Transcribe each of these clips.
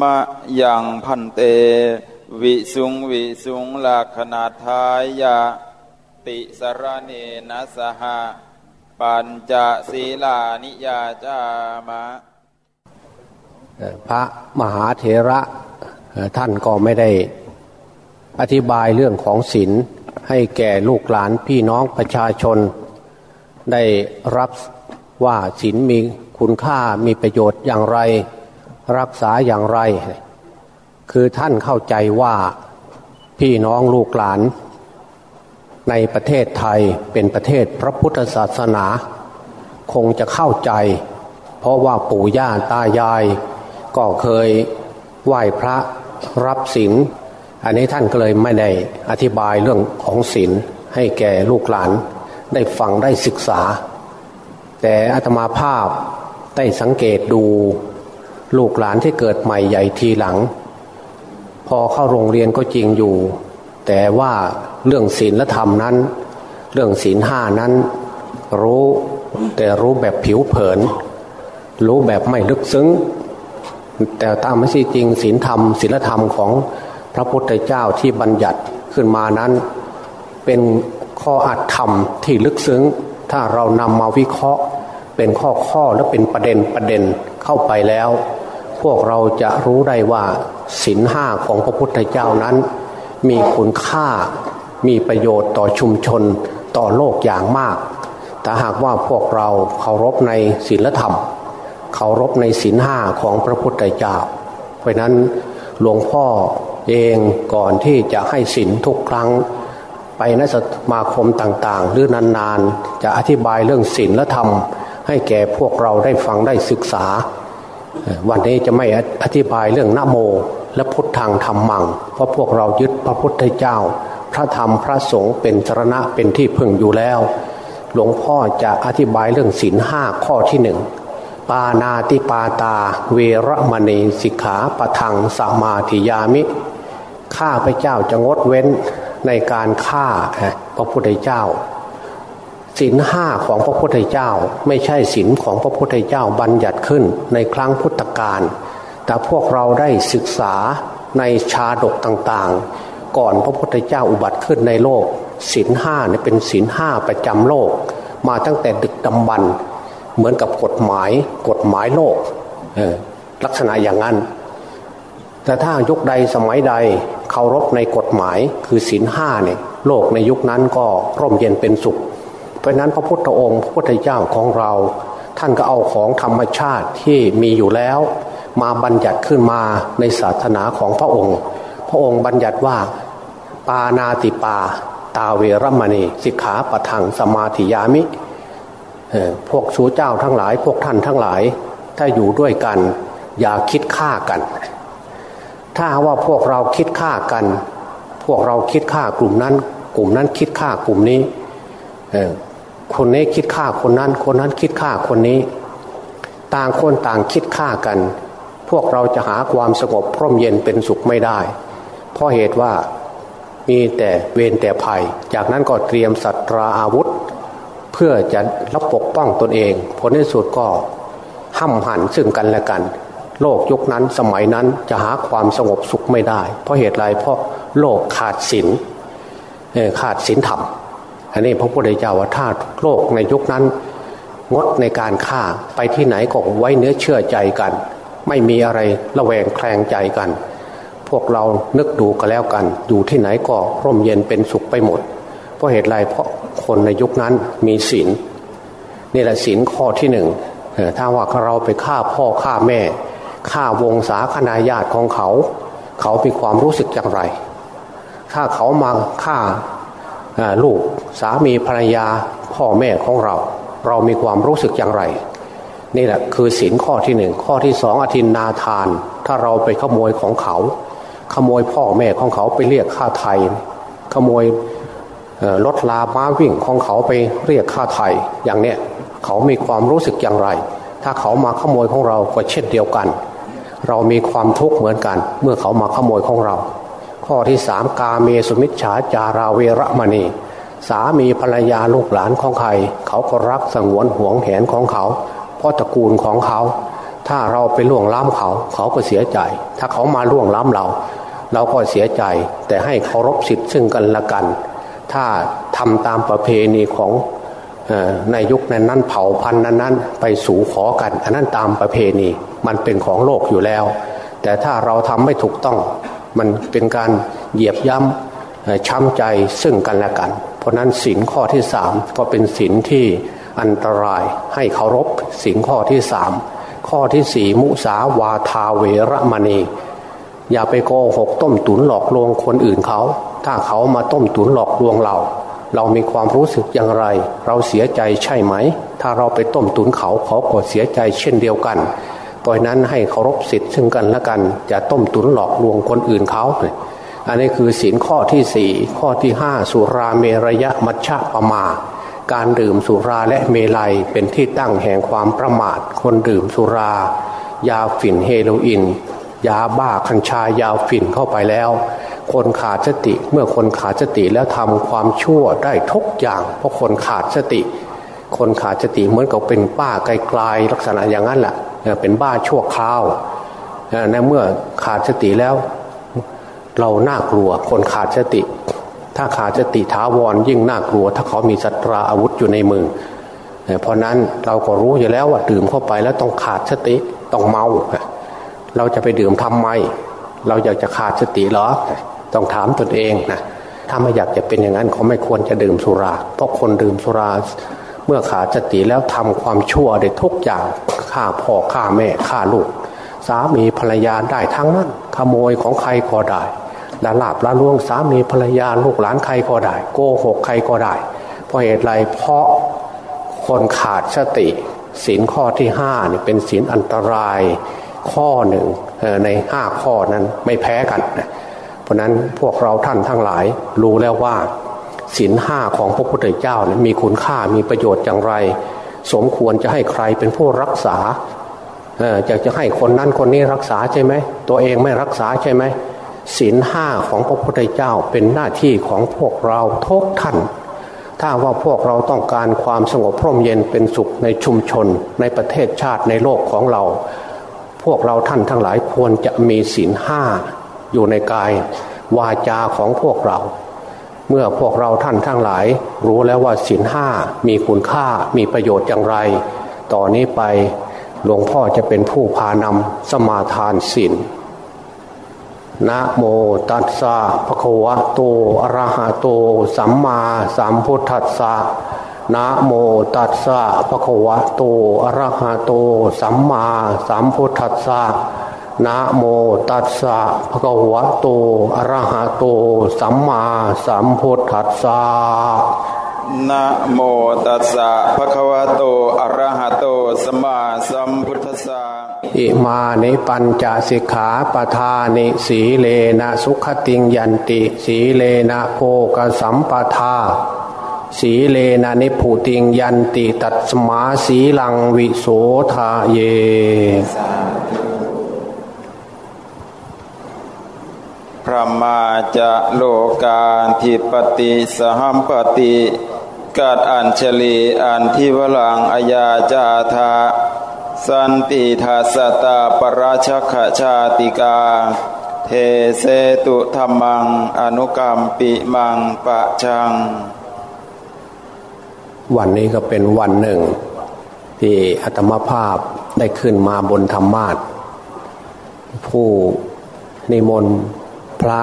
มะยังพันเต วิสุงวิสุงลักขณาทายาติสรเนนะสหปัญจศีลานิยาจามะ พระมหาเถระท่านก็ไม่ได้อธิบายเรื่องของศีลให้แก่ลูกหลานพี่น้องประชาชน ได้รับว่าศีลมีคุณค่ามีประโยชน์อย่างไร รักษาอย่างไร คือท่านเข้าใจว่าพี่น้องลูกหลาน ในประเทศไทยเป็นประเทศพระพุทธศาสนา คงจะเข้าใจ เพราะว่าปู่ย่าตายาย ก็เคยไหว้พระรับศีลอันนี้ท่านก็เลยไม่ได้อธิบายเรื่องของศีลให้แก่ลูกหลาน ได้ฟังได้ศึกษา แต่อาตมาภาพได้สังเกตดู ลูกหลานที่เกิดใหม่ใหญ่ทีหลัง พอเข้าโรงเรียนก็จริงอยู่ แต่ว่าเรื่องศีลและธรรมนั้น เรื่องศีลห้านั้น รู้แต่รู้แบบผิวเผิน รู้แบบไม่ลึกซึ้ง แต่ตามไม่ใช่จริงศีลธรรมศีลธรรมของพระพุทธเจ้าที่บัญญัติขึ้นมานั้น เป็นข้ออัดธรรมที่ลึกซึ้ง ถ้าเรานำมาวิเคราะห์ เป็นข้อข้อและเป็นประเด็นประเด็น เข้าไปแล้ว พวกเราจะรู้ได้ว่าศีลห้าของพระพุทธเจ้านั้น มีคุณค่ามีประโยชน์ต่อชุมชนต่อโลกอย่างมาก แต่หากว่าพวกเราเคารพในศีลธรรม เคารพในศีลห้าของพระพุทธเจ้า เพราะนั้นหลวงพ่อเองก่อนที่จะให้ศีลทุกครั้ง ไปนสมาคมต่างๆ หรือนานๆ จะอธิบายเรื่องศีลและธรรม ให้แก่พวกเราได้ฟังได้ศึกษา วันนี้จะไม่อธิบายเรื่องนโม และพุทธังธรรมัง เพราะพวกเรายึดพระพุทธเจ้า พระธรรมพระสงฆ์เป็นสรณะเป็นที่พึ่งอยู่แล้ว หลวงพ่อจะอธิบายเรื่องศีลห้าข้อที่หนึ่งปานาติปาตา เวรมณีสิกขาปะทังสมาธิยามิ ข้าพระเจ้าจะงดเว้นในการฆ่าพระพุทธเจ้า ศีลห้าของพระพุทธเจ้า ไม่ใช่ศีลของพระพุทธเจ้าบัญญัติขึ้นในครั้งพุทธกาลแต่พวกเราได้ศึกษาในชาดกต่างๆ ก่อนพระพุทธเจ้าอุบัติขึ้นในโลกศีลห้าเนี่ยเป็นศีลห้าประจำโลก มาตั้งแต่ดึกดำบรรเหมือนกับกฎหมายกฎหมายโลกลักษณะอย่างนั้น แต่ถ้ายุคใดสมัยใดเคารพในกฎหมายคือศีลห้าเนี่ยโลกในยุคนั้นก็ร่มเย็นเป็นสุข เพราะนั้นพระพุทธองค์พระพุทธเจ้าของเรา ท่านก็เอาของธรรมชาติที่มีอยู่แล้ว มาบัญญัติขึ้นมาในศาสนาของพระองค์ พระองค์บัญญัติว่าปานาติปา ตาเวรมณี สิกขาปะทังสมาธิยามิพวกสูเจ้าทั้งหลาย พวกท่านทั้งหลาย ถ้าอยู่ด้วยกัน อย่าคิดฆ่ากัน ถ้าว่าพวกเราคิดฆ่ากัน พวกเราคิดฆ่ากลุ่มนั้น กลุ่มนั้นคิดฆ่ากลุ่มนี้ คนนี้คิดฆ่าคนนั้น คนนั้นคิดฆ่าคนนี้ ต่างคนต่างคิดฆ่ากัน พวกเราจะหาความสงบพร่มเย็นเป็นสุขไม่ได้ เพราะเหตุว่ามีแต่เวรแต่ภัย จากนั้นก็เตรียมสัตราอาวุธ เพื่อจะรับปกป้องตนเอง ผลในสุดก็ห้ำหันซึ่งกันและกัน โลกยุคนั้นสมัยนั้นจะหาความสงบสุขไม่ได้ เพราะเหตุไรเพราะโลกขาดศีลขาดศีลธรรม อันนี้พระพุทธเจ้าว่าถ้าโลกในยุคนั้น งดในการฆ่าไปที่ไหนก็ไว้เนื้อเชื่อใจกัน ไม่มีอะไรระแวงแคลงใจกัน พวกเรานึกดูกันแล้วกัน อยู่ที่ไหนก็ร่มเย็นเป็นสุขไปหมด เพราะเหตุไรเพราะคนในยุคนั้นมีศีลนี่แหละศีลข้อที่หนึ่งถ้าว่าเราไปฆ่าพ่อฆ่าแม่ฆ่าวงศาคณาญาติของเขา เขามีความรู้สึกอย่างไร ถ้าเขามาฆ่า ลูกสามีภรรยาพ่อแม่ของเรา เรามีความรู้สึกอย่างไร นี่แหละคือศีลข้อที่หนึ่งข้อที่สองอธินนาทาน ถ้าเราไปขโมยของเขา ขโมยพ่อแม่ของเขาไปเรียกค่าไทย ขโมยรถลาม้าวิ่งของเขาไปเรียกค่าไถ่อย่างเนี้ยเขามีความรู้สึกอย่างไร ถ้าเขามาขโมยของเราก็เช่นเดียวกัน เรามีความทุกข์เหมือนกัน เมื่อเขามาขโมยของเรา ข้อที่สามกาเมสุมิชฉาจาราเวรมณี สามีภรรยาลูกหลานของใคร เขาก็รักสงวนห่วงแหนของเขา เพราะตระกูลของเขา ถ้าเราไปล่วงล้ำเขา เขาก็เสียใจ ถ้าเขามาล่วงล้ำเรา เราก็เสียใจ แต่ให้เคารพสิทธิ์ซึ่งกันและกัน ถ้าทำตามประเพณีของในยุคนั้นนั้นเผ่าพันธุ์นั้นนั้นไปสู่ขอกันอันนั้นตามประเพณี มันเป็นของโลกอยู่แล้ว แต่ถ้าเราทำไม่ถูกต้อง มันเป็นการเหยียบย่ำช้ำใจซึ่งกันและกัน เพราะนั้นสินข้อที่สามก็เป็นสินที่อันตรายให้เคารพสินข้อที่สามข้อที่สี่มุสาวาทาเวรมณีอย่าไปโกหกต้มตุนหลอกลวงคนอื่นเขา ถ้าเขามาต้มตุนหลอกลวงเรา เรามีความรู้สึกอย่างไร เราเสียใจใช่ไหม ถ้าเราไปต้มตุนเขาเขาก็เสียใจเช่นเดียวกัน ราะนั้นให้เคารพสิทธิ์ซึ่งกันและกันจะต้มตุนหลอกลวงคนอื่นเขา อันนี้คือศีลข้อที่สี่ข้อที่ห้าสุราเมรยะมัชฌะปมา การดื่มสุราและเมลัยเป็นที่ตั้งแห่งความประมาท คนดื่มสุรา ยาฝิ่นเฮโรอีนยาบ้าคัญชายาฝิ่นเข้าไปแล้ว คนขาดสติเมื่อคนขาดสติแล้วทำความชั่วได้ทุกอย่าง เพราะคนขาดสติ คนขาดสติเหมือนกับเป็นป้าไกลๆลักษณะอย่างนั้นแหละเป็นบ้าชั่วคราวในเมื่อขาดสติแล้ว เราน่ากลัวคนขาดสติ ถ้าขาดสติท้าวรยิ่งน่ากลัว ถ้าเขามีสัตราอาวุธอยู่ในมือเพราะนั้นเราก็รู้อยู่แล้วว่าดื่มเข้าไปแล้วต้องขาดสติต้องเมา เราจะไปดื่มทำไม เราอยากจะขาดสติหรอ ต้องถามตนเองนะถ้าไม่อยากจะเป็นอย่างนั้นเขาไม่ควรจะดื่มสุรา เพราะคนดื่มสุรา เมื่อขาดสติแล้วทำความชั่วได้ทุกอย่างฆ่าพ่อฆ่าแม่ฆ่าลูก สามีภรรยาได้ทั้งนั้น ขโมยของใครก็ได้ละลาบละล่วงสามีภรรยาลูกหลานใครก็ได้ โกหกใครก็ได้ เพราะเหตุไรเพราะคนขาดสติศีลข้อที่ห้าเนี่ยเป็นศีลอันตรายข้อหนึ่งในห้าข้อนั้นไม่แพ้กัน เพราะนั้นพวกเราท่านทั้งหลายรู้แล้วว่า ศีลห้าของพระพุทธเจ้านี่ยมีคุณค่ามีประโยชน์อย่างไร สมควรจะให้ใครเป็นผู้รักษาออจะจะให้คนนั้นคนนี้รักษาใช่ไหมตัวเองไม่รักษาใช่ไหมศีลห้าของพระพุทธเจ้าเป็นหน้าที่ของพวกเราทุกท่าน ถ้าว่าพวกเราต้องการความสงบพร่มเย็นเป็นสุขในชุมชนในประเทศชาติในโลกของเรา พวกเราท่านทั้งหลายควรจะมีศีลห้าอยู่ในกายวาจาของพวกเรา เมื่อพวกเราท่านทั้งหลาย รู้แล้วว่าศีลห้ามีคุณค่ามีประโยชน์อย่างไร ต่อนนี้ไปหลวงพ่อจะเป็นผู้พานำสมาทานศีลนะโมตัสสะภะคะวะโตอะระหะโต สัมมาสัมพุทธัสสะนะโมตัสสะภะคะวะโตอะระหะโต สัมมาสัมพุทธัสสะ นะโมตัสสะภะคะวะโตอะระหะโต สัมมาสัมพุทธัสสะนะโมตัสสะภะคะวะโตอะระหะโต สัมมาสัมพุทธัสสะอิมานิปัญจสิกขาปทานิสีเลนะสุขติงยันติ สีเลนะโภกสัมปทาสีเลนะนิพุติงยันติ ตัตสมาสีลังวิโสทาเย ระมาจะโลกาทิปติสหัมปติกัดอัญชลีอันทิวลังอายาจาธาสันติทัสตาปราชขชาติกา เทเสตุธรรมัง อนุกรรมปิมังปะชัง วันนี้ก็เป็นวันหนึ่ง ที่อัตมภาพได้ขึ้นมาบนธรรมาทผู้นิมนต์ พระ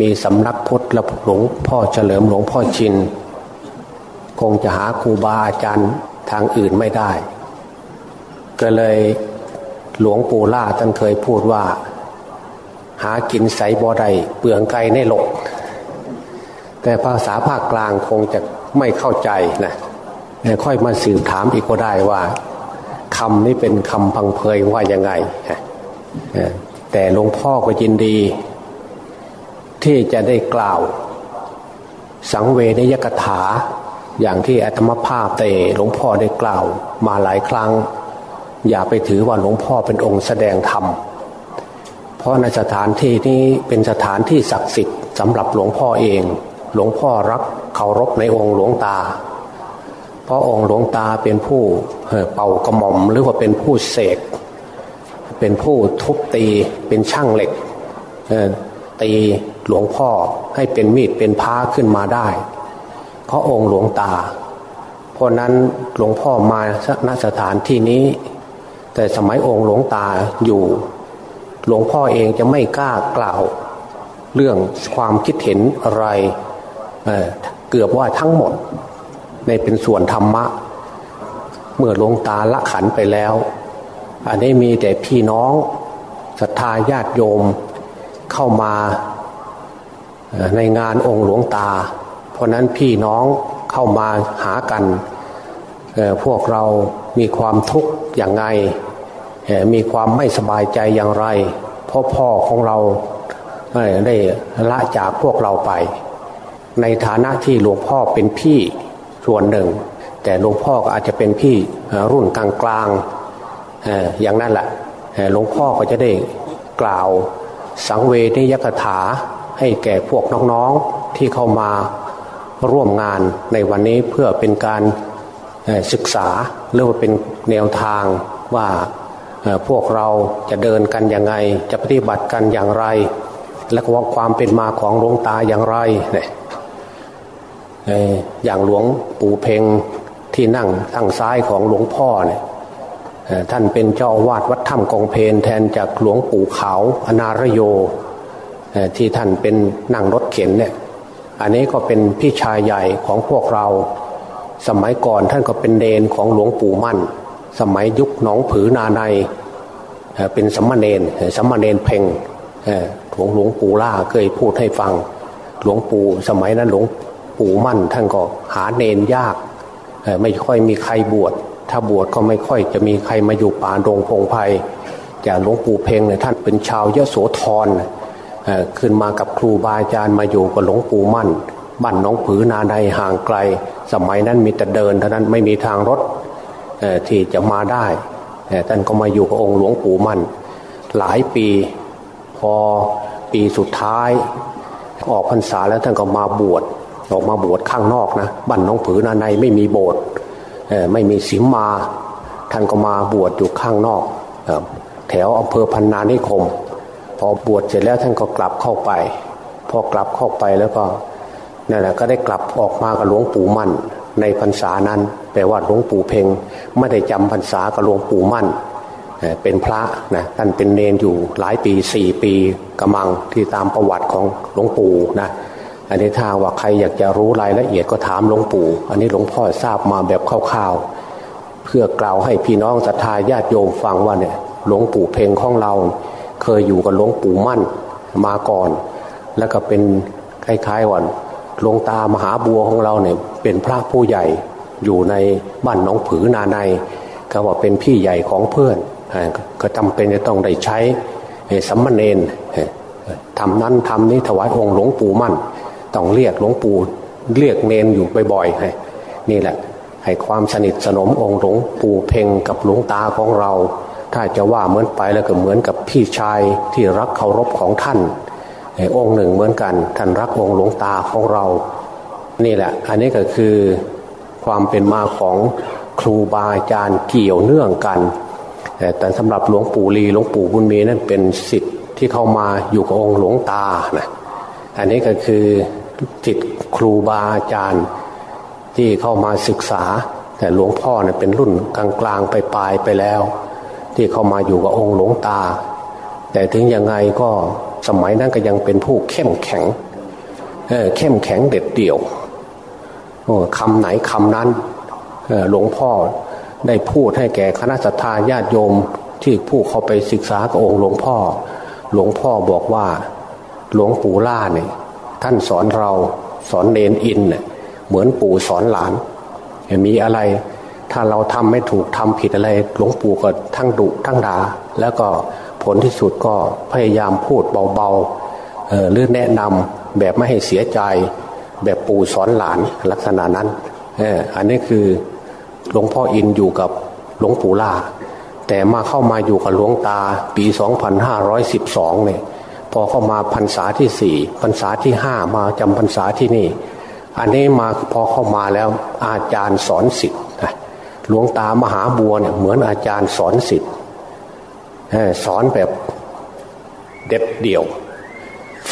มีสำนักพุทธและหลวงพ่อเฉลิมหลวงพ่อชิน คงจะหาครูบาอาจารย์ทางอื่นไม่ได้ ก็เลยหลวงปู่ล่าท่านเคยพูดว่า หากินใสบ่อใดเปลืองไก่ในหลก แต่ภาษาภาคกลางคงจะไม่เข้าใจนะค่อยมาสืบถามอีกก็ได้ว่าคำนี้เป็นคำพังเพยว่ายังไงแต่หลวงพ่อก็ยินดี ที่จะได้กล่าว สังเวนยกถา อย่างที่อาตมภาพเตหลวงพ่อได้กล่าวมาหลายครั้ง อย่าไปถือว่าหลวงพ่อเป็นองค์แสดงธรรม เพราะในสถานที่นี้เป็นสถานที่ศักดิ์สิทธิ์สำหรับหลวงพ่อเอง หลวงพ่อรักเคารพในองค์หลวงตา เพราะองค์หลวงตาเป็นผู้เป่ากระหม่อมหรือว่าเป็นผู้เสกเป็นผู้ทุบตีเป็นช่างเหล็กตี หลวงพ่อให้เป็นมีดเป็นพ้าขึ้นมาได้เพราะองค์หลวงตา เพราะนั้นหลวงพ่อมาณสถานที่นี้ แต่สมัยองค์หลวงตาอยู่ หลวงพ่อเองจะไม่กล้ากล่าว เรื่องความคิดเห็นอะไรเเกือบว่าทั้งหมด ในเป็นส่วนธรรมะ เมื่อหลวงตาละขันไปแล้ว อันนี้มีแต่พี่น้องศรัทธาญาติโยมเข้ามา ในงานองค์หลวงตา เพราะนั้นพี่น้องเข้ามาหากัน พวกเรามีความทุกข์อย่างไง มีความไม่สบายใจอย่างไร เพราะพ่อของเราได้ละจากพวกเราไป ในฐานะที่หลวงพ่อเป็นพี่ส่วนหนึ่ง แต่หลวงพ่อก็อาจจะเป็นพี่รุ่นกลางๆอย่างนั้นแหละหลวงพ่อก็จะได้กล่าวสังเวนิยกถา ให้แก่พวกน้องๆที่เข้ามาร่วมงานในวันนี้เพื่อเป็นการศึกษาหรือว่าเป็นแนวทางว่าพวกเราจะเดินกันยังไง จะปฏิบัติกันอย่างไร และว่าความเป็นมาของหลวงตาอย่างไรเนี่ยอย่างหลวงปู่เพงที่นั่งทางซ้ายของหลวงพ่อเนี่ยท่านเป็นเจ้าวาดวัดถ้ำกองเพนแทนจากหลวงปู่ขาวอนารโย ที่ท่านเป็นนั่งรถเข็นเนี่ยอันนี้ก็เป็นพี่ชายใหญ่ของพวกเรา สมัยก่อนท่านก็เป็นเดนของหลวงปู่มั่น สมัยยุคหนองผือนาในเป็นสัมมาเนนสัมมาเนนเพ่งหลวงหลวงปู่ล่าเคยพูดให้ฟัง หลวงปู่สมัยนั้นหลวงปู่มั่น ท่านก็หาเนนยาก ไม่ค่อยมีใครบวช ถ้าบวชก็ไม่ค่อยจะมีใครมาอยู่ป่าดงพงไพ่แต่หลวงปู่เพ่งเนี่ยท่านเป็นชาวยโสธร ขึ้นมากับครูบาอาจารย์มาอยู่กับหลวงปู่มั่นบ้านน้องผือนาใดห่างไกล สมัยนั้นมีแต่เดินเท่านั้นไม่มีทางรถที่จะมาได้ท่านก็มาอยู่กับองค์หลวงปู่มั่น หลายปีพอปีสุดท้าย ออกพรรษาแล้วท่านก็มาบวชออกมาบวชข้างนอกนะบ้านน้องผือนาในไม่มีโบสถ์ไม่มีสิมมา ท่านก็มาบวชอยู่ข้างนอก แถวอำเภอพันนานิคม พอบวชเสร็จแล้วท่านก็กลับเข้าไป พอกลับเข้าไปแล้วก็นั่นแหละก็ได้กลับออกมากับหลวงปู่มั่น ในพรรษานั้นแปลว่าหลวงปู่เพ่งไม่ได้จำพรรษากับหลวงปู่มั่นเป็นพระนะท่านเป็นเนนอยู่หลายปีสี่ปีกำมังที่ตามประวัติของหลวงปู่นะอันนี้ถ้าว่าใครอยากจะรู้รายละเอียดก็ถามหลวงปู่ อันนี้หลวงพ่อทราบมาแบบคร่าวๆเพื่อกล่าวให้พี่น้องศรัทธาญาติโยมฟังว่าเนี่ยหลวงปู่เพ่งของเรา เคยอยู่กับหลวงปู่มั่นมาก่อน แล้วก็เป็นคล้ายๆวันหลวงตามหาบัวของเราเนี่ยเป็นพระผู้ใหญ่อยู่ในบ้านน้องผือนาในก็ว่าเป็นพี่ใหญ่ของเพื่อน ก็จำเป็นจะต้องได้ใช้สัมมาเนนทำนั้นทำนี้ถวายองค์หลวงปู่มั่น ต้องเรียกหลวงปู่เรียกเนนอยู่บ่อยๆนี่แหละให้ความสนิทสนมองค์หลวงปู่เพ่งกับหลวงตาของเรา ถ้าจะว่าเหมือนไปแล้วก็เหมือนกับพี่ชายที่รักเคารพของท่านองค์หนึ่งเหมือนกัน ท่านรักองค์หลวงตาของเรา นี่แหละ อันนี้ก็คือความเป็นมาของครูบาอาจารย์เกี่ยวเนื่องกัน แต่สำหรับหลวงปู่ลีหลวงปู่บุญมีนั่นเป็นสิทธิ์ที่เข้ามาอยู่กับองค์หลวงตานะอันนี้ก็คือจิตครูบาอาจารย์ที่เข้ามาศึกษา แต่หลวงพ่อเนี่ยเป็นรุ่นกลางๆไปปลายไปแล้ว ที่เข้ามาอยู่กับองค์หลวงตา แต่ถึงยังไงก็สมัยนั้นก็ยังเป็นผู้เข้มแข็งเเข้มแข็งเด็ดเดี่ยวคำไหนคำนั้นหลวงพ่อได้พูดให้แก่คณะสัตยาญาติโยมที่ผู้เขาไปศึกษากับองค์หลวงพ่อ หลวงพ่อบอกว่า หลวงปู่ล่าเนี่ยท่านสอนเราสอนเนนอินเนี่ยเหมือนปู่สอนหลาน มีอะไร ถ้าเราทำไม่ถูกทำผิดอะไรหลวงปู่ก็ทั้งดุทั้งด่าแล้วก็ผลที่สุดก็พยายามพูดเบาๆหรือแนะนำแบบไม่ให้เสียใจ แบบปู่สอนหลานลักษณะนั้นอันนี้คือหลวงพ่ออินอยู่กับหลวงปู่ล่าแต่มาเข้ามาอยู่กับหลวงตาปี 2512เนี่ยพอเข้ามาพรรษาที่สี่พรรษาที่ห้ามาจำพรรษาที่นี่ อันนี้มาพอเข้ามาแล้วอาจารย์สอนสิทธิ หลวงตามหาบัวเนี่ยเหมือนอาจารย์สอนสิทธิ์สอนแบบเด็ดเดี่ยว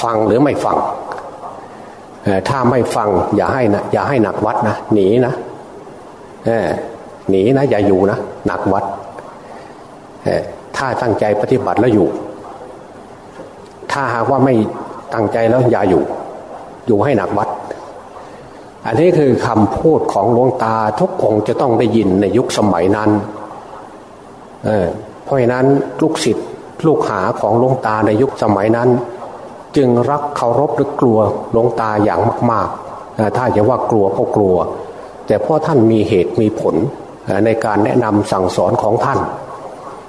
ฟังหรือไม่ฟังถ้าไม่ฟัง อย่าให้นะอย่าให้หนักวัดนะหนีนะหนีนะอย่าอยู่นะหนักวัดถ้าตั้งใจปฏิบัติแล้วอยู่ ถ้าหากว่าไม่ตั้งใจแล้วอย่าอยู่ อยู่ให้หนักวัด อันนี้คือคำพูดของหลวงตาทุกองจะต้องได้ยินในยุคสมัยนั้นเเพราะฉะนั้นลูกศิษย์ลูกหาของหลวงตาในยุคสมัยนั้น จึงรักเคารพหรือกลัวหลวงตาอย่างมากๆ ถ้าจะว่ากลัวก็กลัว แต่เพราะท่านมีเหตุมีผลในการแนะนำสั่งสอนของท่าน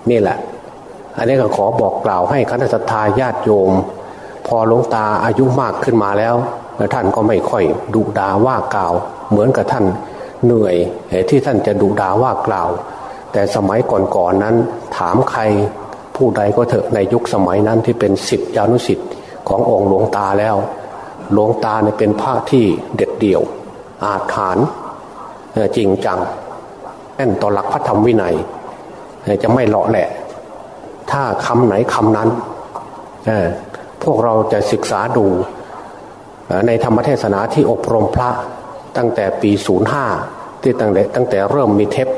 นี่แหละ อันนี้ก็ขอบอกกล่าวให้คณะทาญาติโยม พอหลวงตาอายุมากขึ้นมาแล้ว ท่านก็ไม่ค่อยดุดาว่ากล่าว เหมือนกับท่านเหนื่อยที่ท่านจะดุดาว่ากล่าว แต่สมัยก่อนๆนนั้น ถามใครผู้ใดก็เถอะในยุคสมัยนั้นที่เป็นสิทธิอนุสิทธิ์ขององค์หลวงตาแล้ว หลวงตาเนี่ยเป็นพระที่เด็ดเดี่ยว อาถรรพ์จริงจังแน่นต่อหลักพระธรรมวินัย จะไม่เลาะแหละ ถ้าคำไหนคำนั้นพวกเราจะศึกษาดู ในธรรมเทศนาที่อบรมพระตั้งแต่ปี 05 ที่ตั้งแต่ตั้งแต่เริ่มมีเทป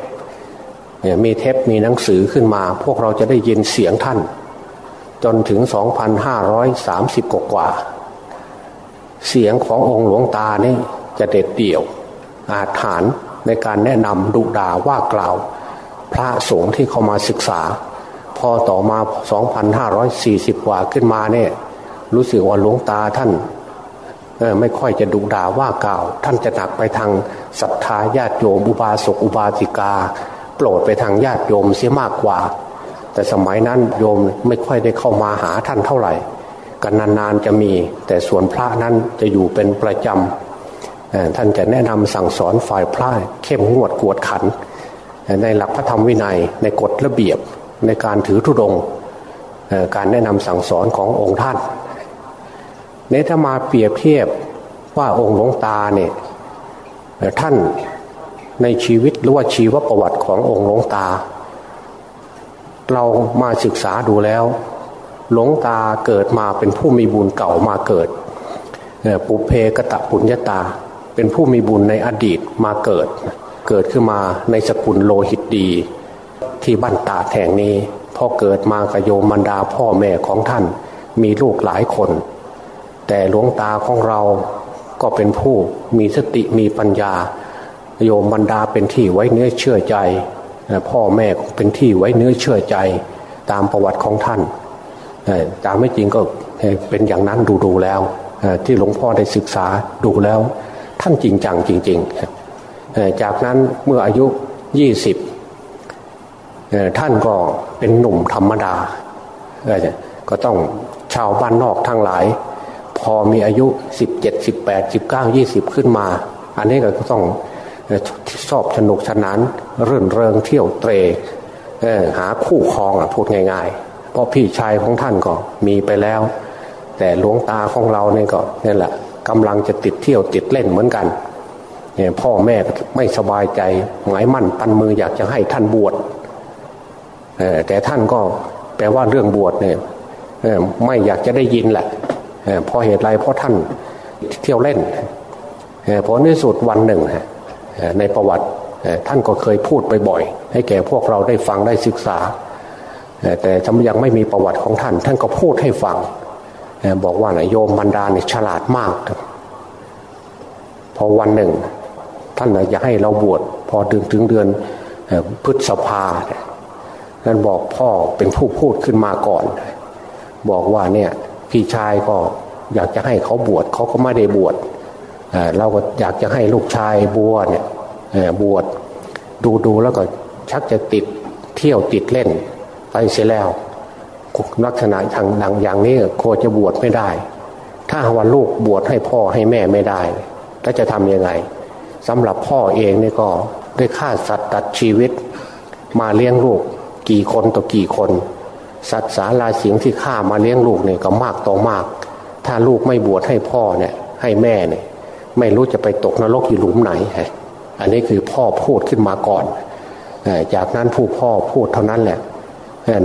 มีเทปมีหนังสือขึ้นมา พวกเราจะได้ยินเสียงท่าน จนถึง 2,530 กว่าเสียงขององค์หลวงตานี่จะเด็ดเดี่ยว อาถรรพ์ในการแนะนำดุดาว่ากล่าว พระสงฆ์ที่เข้ามาศึกษา พอต่อมา 2,540 กว่าขึ้นมาเนี่ยรู้สึกว่าหลวงตาท่าน ไม่ค่อยจะดุดาว่ากล่าว ท่านจะหนักไปทางศรัทธาญาติโยมอุบาสกอุบาสิกา โปรดไปทางญาติโยมเสียมากกว่า แต่สมัยนั้นโยมไม่ค่อยได้เข้ามาหาท่านเท่าไหร่ กันนานๆจะมี แต่ส่วนพระนั้นจะอยู่เป็นประจำท่านจะแนะนำสั่งสอนฝ่ายพระเข้มงวดกวดขัน ในหลักพระธรรมวินัยในกฎระเบียบในการถือธุดงการแนะนำสั่งสอนขององค์ท่าน นถ้ามาเปรียบเทียบว่าองค์หลวงตาเนี่ยท่านในชีวิตหรือว่าชีวประวัติขององค์หลวงตา เรามาศึกษาดูแล้ว หลวงตาเกิดมาเป็นผู้มีบุญเก่ามาเกิดปุเพกะตะปุญญาตา เป็นผู้มีบุญในอดีตมาเกิด เกิดขึ้นมาในสกุลโลหิตดี ที่บ้านตาแห่งนี้พอเกิดมากโยมบรรดาพ่อแม่ของท่านมีลูกหลายคน แต่หลวงตาของเราก็เป็นผู้มีสติมีปัญญา โยมบรรดาเป็นที่ไว้เนื้อเชื่อใจ พ่อแม่เป็นที่ไว้เนื้อเชื่อใจ ตามประวัติของท่านตามไม่จริงก็เป็นอย่างนั้นดูดูแล้วที่หลวงพ่อได้ศึกษาดูแล้ว ท่านจริงจังจริง ๆ จากนั้นเมื่ออายุยี่สิบท่านก็เป็นหนุ่มธรรมดา ก็ต้องชาวบ้านนอกทั้งหลาย พอมีอายุสิบเจ็ดสิบแปดสิบเก้ายี่สิบขึ้นมา อันนี้ก็ต้องชอบสนุกสนานรื่นเริงเที่ยวเตรหาคู่ครองพูดง่ายๆเพราะพี่ชายของท่านก็มีไปแล้ว แต่หลวงตาของเราเนี่ยก็นี่แหละกำลังจะติดเที่ยวติดเล่นเหมือนกันเนี่ยพ่อแม่ไม่สบายใจหมายมั่นปันมืออยากจะให้ท่านบวชแต่ท่านก็แปลว่าเรื่องบวชเนี่ยไม่อยากจะได้ยินแหละ เพราะเหตุไรเพราะท่านเที่ยวเล่นเพราะในสุดวันหนึ่งในประวัติท่านก็เคยพูดไปบ่อย ให้แก่พวกเราได้ฟังได้ศึกษา แต่ยังไม่มีประวัติของท่าน ท่านก็พูดให้ฟัง บอกว่านะโยมบรรดาเนี่ยฉลาดมาก พอวันหนึ่ง ท่านอยากให้เราบวชพอถึงถึงเดือนพฤษภาท่านบอกพ่อเป็นผู้พูดขึ้นมาก่อน บอกว่าเนี่ย พี่ชายก็อยากจะให้เขาบวชเขาก็ไม่ได้บวชเราก็อยากจะให้ลูกชายบัวเนี่ยบวชดูดูแล้วก็ชักจะติดเที่ยวติดเล่นไปเสียแล้ว ลักษณะทางดังอย่างนี้โคจะบวชไม่ได้ ถ้าวันลูกบวชให้พ่อให้แม่ไม่ได้แล้วจะทำยังไงสำหรับพ่อเองนี่ก็ได้ฆ่าสัตว์ตัดชีวิต มาเลี้ยงลูกกี่คนต่อกี่คน สัตว์สาราเสียงที่ฆ่ามาเลี้ยงลูกเนี่ยก็มากต่อมาก ถ้าลูกไม่บวชให้พ่อเนี่ยให้แม่เนี่ยไม่รู้จะไปตกนรกอยู่หลุมไหน อันนี้คือพ่อพูดขึ้นมาก่อน จากนั้นผู้พ่อพูดเท่านั้นแหละ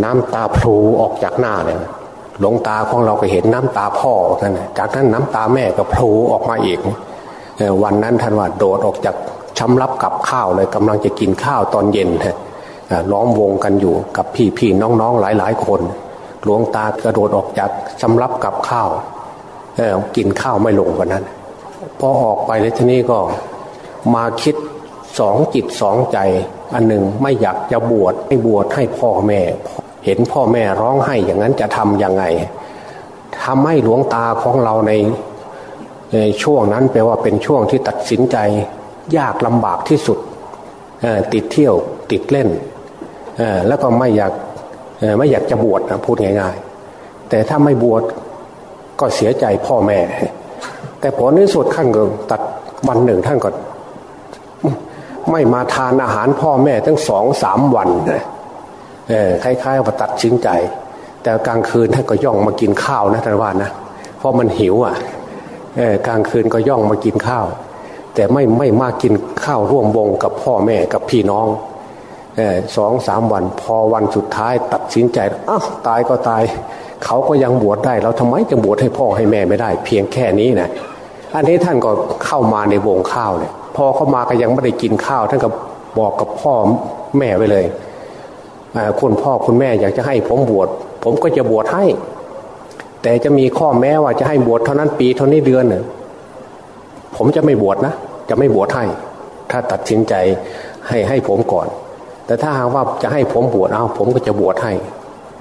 น้ำตาพลูออกจากหน้าเลยหลงตาของเราก็เห็นน้ำตาพ่อท่านจากนั้นน้ำตาแม่ก็พลูออกมาอีกวันนั้นท่านว่าโดดออกจากช้ำรับกับข้าวเลยกำลังจะกินข้าวตอนเย็นฮะ ล้อมวงกันอยู่กับพี่พี่น้องๆหลาย ๆ คน หลวงตากระโดดออกจากช้ำรับกับข้าวกินข้าวไม่ลงวันนั้น พอออกไปแล้วทีนี้ก็มาคิดสองจิตสองใจ อันหนึ่งไม่อยากจะบวชให้บวชให้พ่อแม่ เห็นพ่อแม่ร้องไห้อย่างนั้นจะทำยังไงทำให้หลวงตาของเราในในช่วงนั้นแปลว่าเป็นช่วงที่ตัดสินใจ ยากลำบากที่สุดติดเที่ยวติดเล่น แล้วก็ไม่อยากไม่อยากจะบวชนะพูดง่าย ๆ แต่ถ้าไม่บวชก็เสียใจพ่อแม่ แต่ผลในสุดขั้นก็ตัดวันหนึ่งท่านก็ไม่มาทานอาหารพ่อแม่ตั้งสองสามวันเออคล้ายๆว่าตัดสินใจ แต่กลางคืนท่านก็ย่องมากินข้าวนะท่านว่านะเพราะมันหิวอะเออกลางคืนก็ย่องมากินข้าว แต่ไม่ไม่มากินข้าวร่วมวงกับพ่อแม่กับพี่น้อง สองสามวันพอวันสุดท้ายตัดสินใจอ้าวตายก็ตาย เขาก็ยังบวชได้ เราทำไมจะบวชให้พ่อให้แม่ไม่ได้ เพียงแค่นี้นะอันนี้ท่านก็เข้ามาในวงข้าวเนี่ยพอเข้ามาก็ยังไม่ได้กินข้าว ท่านก็บอกกับพ่อแม่ไปเลยคุณพ่อคุณแม่อยากจะให้ผมบวชผมก็จะบวชให้ แต่จะมีข้อแม้ว่าจะให้บวชเท่านั้นปีเท่านี้เดือนเนี่ยผมจะไม่บวชนะ จะไม่บวชให้ ถ้าตัดสินใจให้ให้ผมก่อน แต่ถ้าหากว่าจะให้ผมบวชเอาผมก็จะบวชให้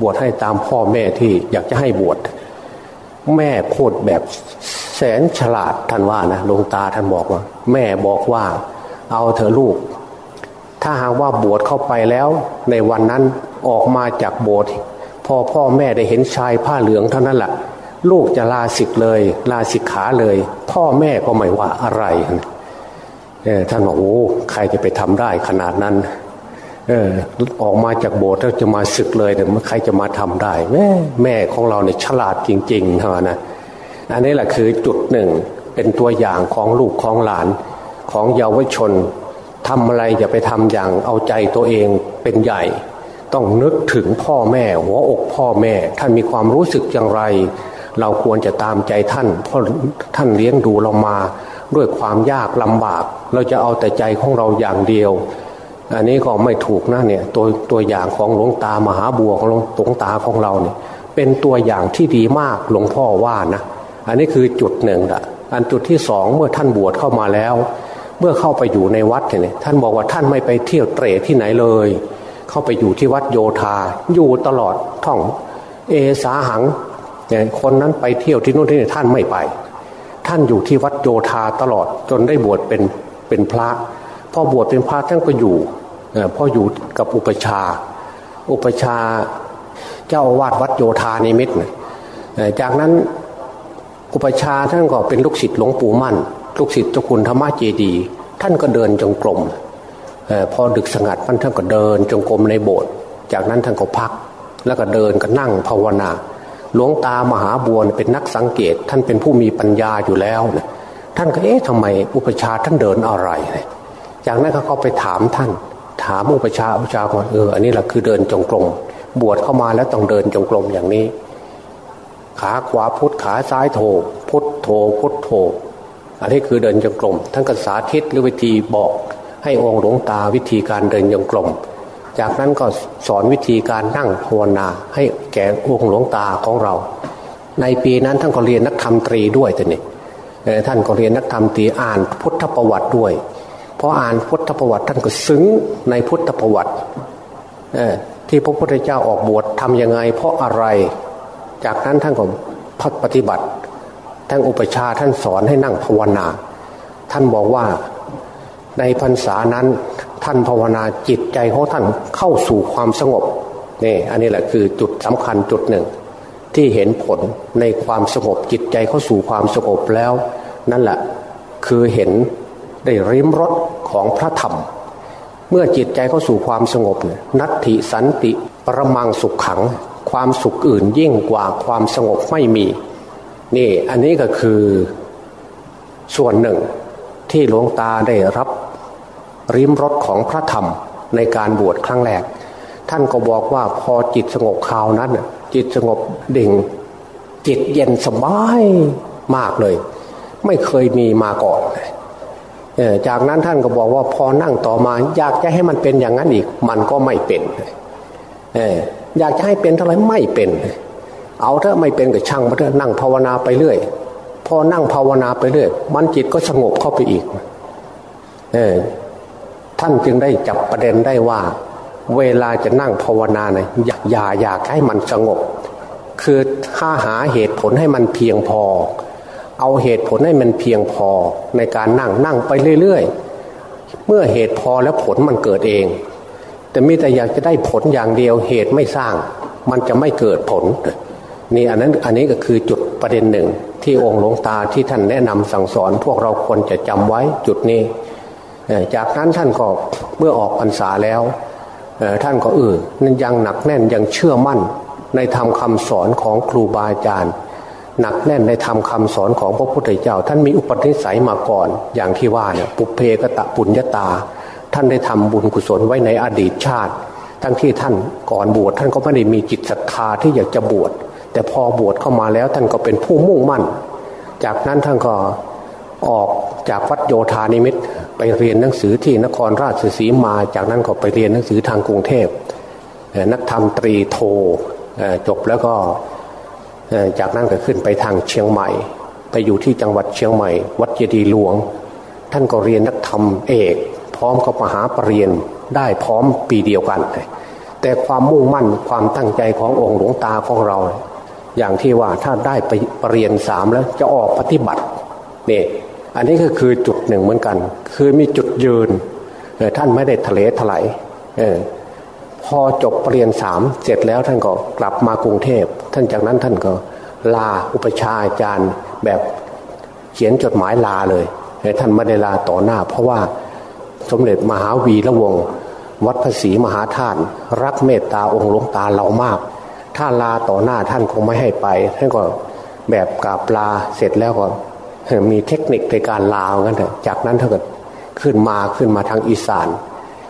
บวชให้ตามพ่อแม่ที่อยากจะให้บวชแม่พูดแบบแสนฉลาดท่านว่านะลงตาท่านบอกว่า แม่บอกว่า เอาเธอลูก ถ้าหากว่าบวชเข้าไปแล้ว ในวันนั้นออกมาจากโบสถ์พอพ่อแม่ได้เห็นชายผ้าเหลืองเท่านั้นแหละลูกจะลาสิกเลย ลาสิกขาเลย พ่อแม่ก็ไม่ว่าอะไรท่านบอกโอ้ใครจะไปทำได้ขนาดนั้น เออออกมาจากโบสถ์แล้วจะมาศึกเลยเนี่ยใครจะมาทำได้ แม่แม่ของเราเนี่ยฉลาดจริงๆเท่านะอันนี้แหละคือจุดหนึ่งเป็นตัวอย่างของลูกของหลานของเยาวชนทำอะไรอย่าไปทำอย่างเอาใจตัวเองเป็นใหญ่ ต้องนึกถึงพ่อแม่ หัวอกพ่อแม่ ท่านมีความรู้สึกอย่างไร เราควรจะตามใจท่าน เพราะท่านเลี้ยงดูเรามา ด้วยความยากลำบาก เราจะเอาแต่ใจของเราอย่างเดียว อันนี้ก็ไม่ถูกนะเนี่ยตัวตัวอย่างของหลวงตามหาบัวของหลวงตาของเราเนี่ยเป็นตัวอย่างที่ดีมากหลวงพ่อว่านะอันนี้คือจุดหนึ่งละอันจุดที่สองเมื่อท่านบวชเข้ามาแล้ว เมื่อเข้าไปอยู่ในวัดเนี่ยท่านบอกว่าท่านไม่ไปเที่ยวเตะที่ไหนเลย เข้าไปอยู่ที่วัดโยธาอยู่ตลอดท่องเอสาหังเนี่ยคนนั้นไปเที่ยวที่นู่นที่นี่ท่านไม่ไป ท่านอยู่ที่วัดโยธาตลอดจนได้บวชเป็นเป็นพระพอบวชเป็นพระท่านก็อยู่ พ่ออยู่กับอุปชา อุปชาเจ้าอาวาดวัดโยธานิมิตรจากนั้นอุปชาท่านก็เป็นลูกศิษย์หลวงปู่มั่น ลูกศิษย์เจ้าคุณธรรมเจดี ท่านก็เดินจงกรมพอดึกสงัดท่านท่านก็เดินจงกรมในโบสถ์จากนั้นท่านก็พัก แล้วก็เดินก็นั่งภาวนา หลวงตามหาบัวเป็นนักสังเกต ท่านเป็นผู้มีปัญญาอยู่แล้วท่านก็เอ๊ะทำไมอุปชาท่านเดินอะไร จากนั้นเขาไปถามท่าน ถามอุปชาอุปชาก่อนเอออันนี้แหละคือเดินจงกรมบวชเข้ามาแล้วต้องเดินจงกรมอย่างนี้ ขาขวาพุทธขาซ้ายโถพุทธโถพุทธโถอันนี้คือเดินจงกรมท่านก็สาธิตหรือวิธีบอกให้องค์หลวงตาวิธีการเดินจงกรมจากนั้นก็สอนวิธีการนั่งภาวนา ให้แก่องค์หลวงตาของเรา ในปีนั้นท่านก็เรียนนักธรรมตรีด้วยแต่นี่ท่านก็เรียนนักธรรมตรีอ่านพุทธประวัติด้วย พออ่านพุทธประวัติท่านก็ซึ้งในพุทธประวัติที่พระพุทธเจ้าออกบวชทำยังไง เพราะอะไร จากนั้นท่านก็พัฒปฏิบัติท่านอุปชาท่านสอนให้นั่งภาวนา ท่านบอกว่าในพรรษานั้นท่านภาวนาจิตใจของท่านเข้าสู่ความสงบนี่อันนี้แหละคือจุดสำคัญจุดหนึ่ง ที่เห็นผลในความสงบจิตใจเข้าสู่ความสงบแล้ว นั่นแหละคือเห็น ได้ริมรสของพระธรรม เมื่อจิตใจเข้าสู่ความสงบนัตถิสันติประมังสุขขัง ความสุขอื่นยิ่งกว่าความสงบไม่มี นี่อันนี้ก็คือส่วนหนึ่งที่หลวงตาได้รับริมรสของพระธรรมในการบวชครั้งแรก ท่านก็บอกว่าพอจิตสงบคราวนั้น จิตสงบดิ่ง จิตเย็นสบายมากเลย ไม่เคยมีมาก่อน จากนั้นท่านก็บอกว่าพอนั่งต่อมา อยากจะให้มันเป็นอย่างนั้นอีก มันก็ไม่เป็นอยากจะให้เป็นเท่าไรไม่เป็น เอาถ้าไม่เป็นก็ช่างมาเถอะนั่งภาวนาไปเรื่อย พอนั่งภาวนาไปเรื่อย มันจิตก็สงบเข้าไปอีกเออท่านจึงได้จับประเด็นได้ว่า เวลาจะนั่งภาวนาเนี่ยอยากอย่าอยากให้มันสงบ คือถ้าหาเหตุผลให้มันเพียงพอ เอาเหตุผลให้มันเพียงพอในการนั่งนั่งไปเรื่อยๆ เมื่อเหตุพอแล้วผลมันเกิดเอง แต่มีแต่อยากจะได้ผลอย่างเดียวเหตุไม่สร้าง มันจะไม่เกิดผล นี่อันนั้นอันนี้ก็คือจุดประเด็นหนึ่ง ที่องค์หลวงตาที่ท่านแนะนำสั่งสอน พวกเราควรจะจำไว้จุดนี้จากนั้นท่านก็เมื่อออกพรรษาแล้วท่านก็เออนั้นยังหนักแน่นยังเชื่อมั่นในธรรมคาสอนของครูบาอาจารย์ หนักแน่นในธรรมคาสอนของพระพุทธเจ้า ท่านมีอุปนิสัยมาก่อน อย่างที่ว่าเนี่ยปุเพกตะปุญญาตา ท่านได้ทำบุญกุศลไว้ในอดีตชาติ ทั้งที่ท่านก่อนบวชท่านก็ไม่ได้มีจิตศรัทธาที่อยากจะบวชแต่พอบวชเข้ามาแล้วท่านก็เป็นผู้มุ่งมั่น จากนั้นท่านก็ออกจากวัดโยธานิมิตไปเรียนหนังสือที่นครราชสีมา จากนั้นก็ไปเรียนหนังสือทางกรุงเทพนักธรรมตรีโทจบแล้วก็ จากนั้นก็ขึ้นไปทางเชียงใหม่ ไปอยู่ที่จังหวัดเชียงใหม่ วัดเจดีหลวง ท่านก็เรียนนักธรรมเอก พร้อมกับมหาปรริญญาได้พร้อมปีเดียวกัน แต่ความมุ่งมั่นความตั้งใจขององค์หลวงตาของเรา อย่างที่ว่าถ้าได้ไปปรริญญาสามแล้วจะออกปฏิบัตินี่อันนี้ก็คือจุดหนึ่งเหมือนกัน คือมีจุดยืนท่านไม่ได้ทะเลถลาย พอจบปรริญญาสามเสร็จแล้วท่านก็กลับมากรุงเทพ ท่านจากนั้นท่านก็ลาอุปชาอาจารย์แบบเขียนจดหมายลาเลยท่านไม่ได้ลาต่อหน้า เพราะว่าสมเด็จมหาวีระวงศ์วัดพระศรีมหาธาตุรักเมตตาองค์หลวงตาเรามาก ถ้าลาต่อหน้าท่านคงไม่ให้ไป ท่านก็แบบกราบลาเสร็จแล้วก็มีเทคนิคในการลาวกันเถอะจากนั้นถ้าเกิดขึ้นมาขึ้นมาทางอีสาน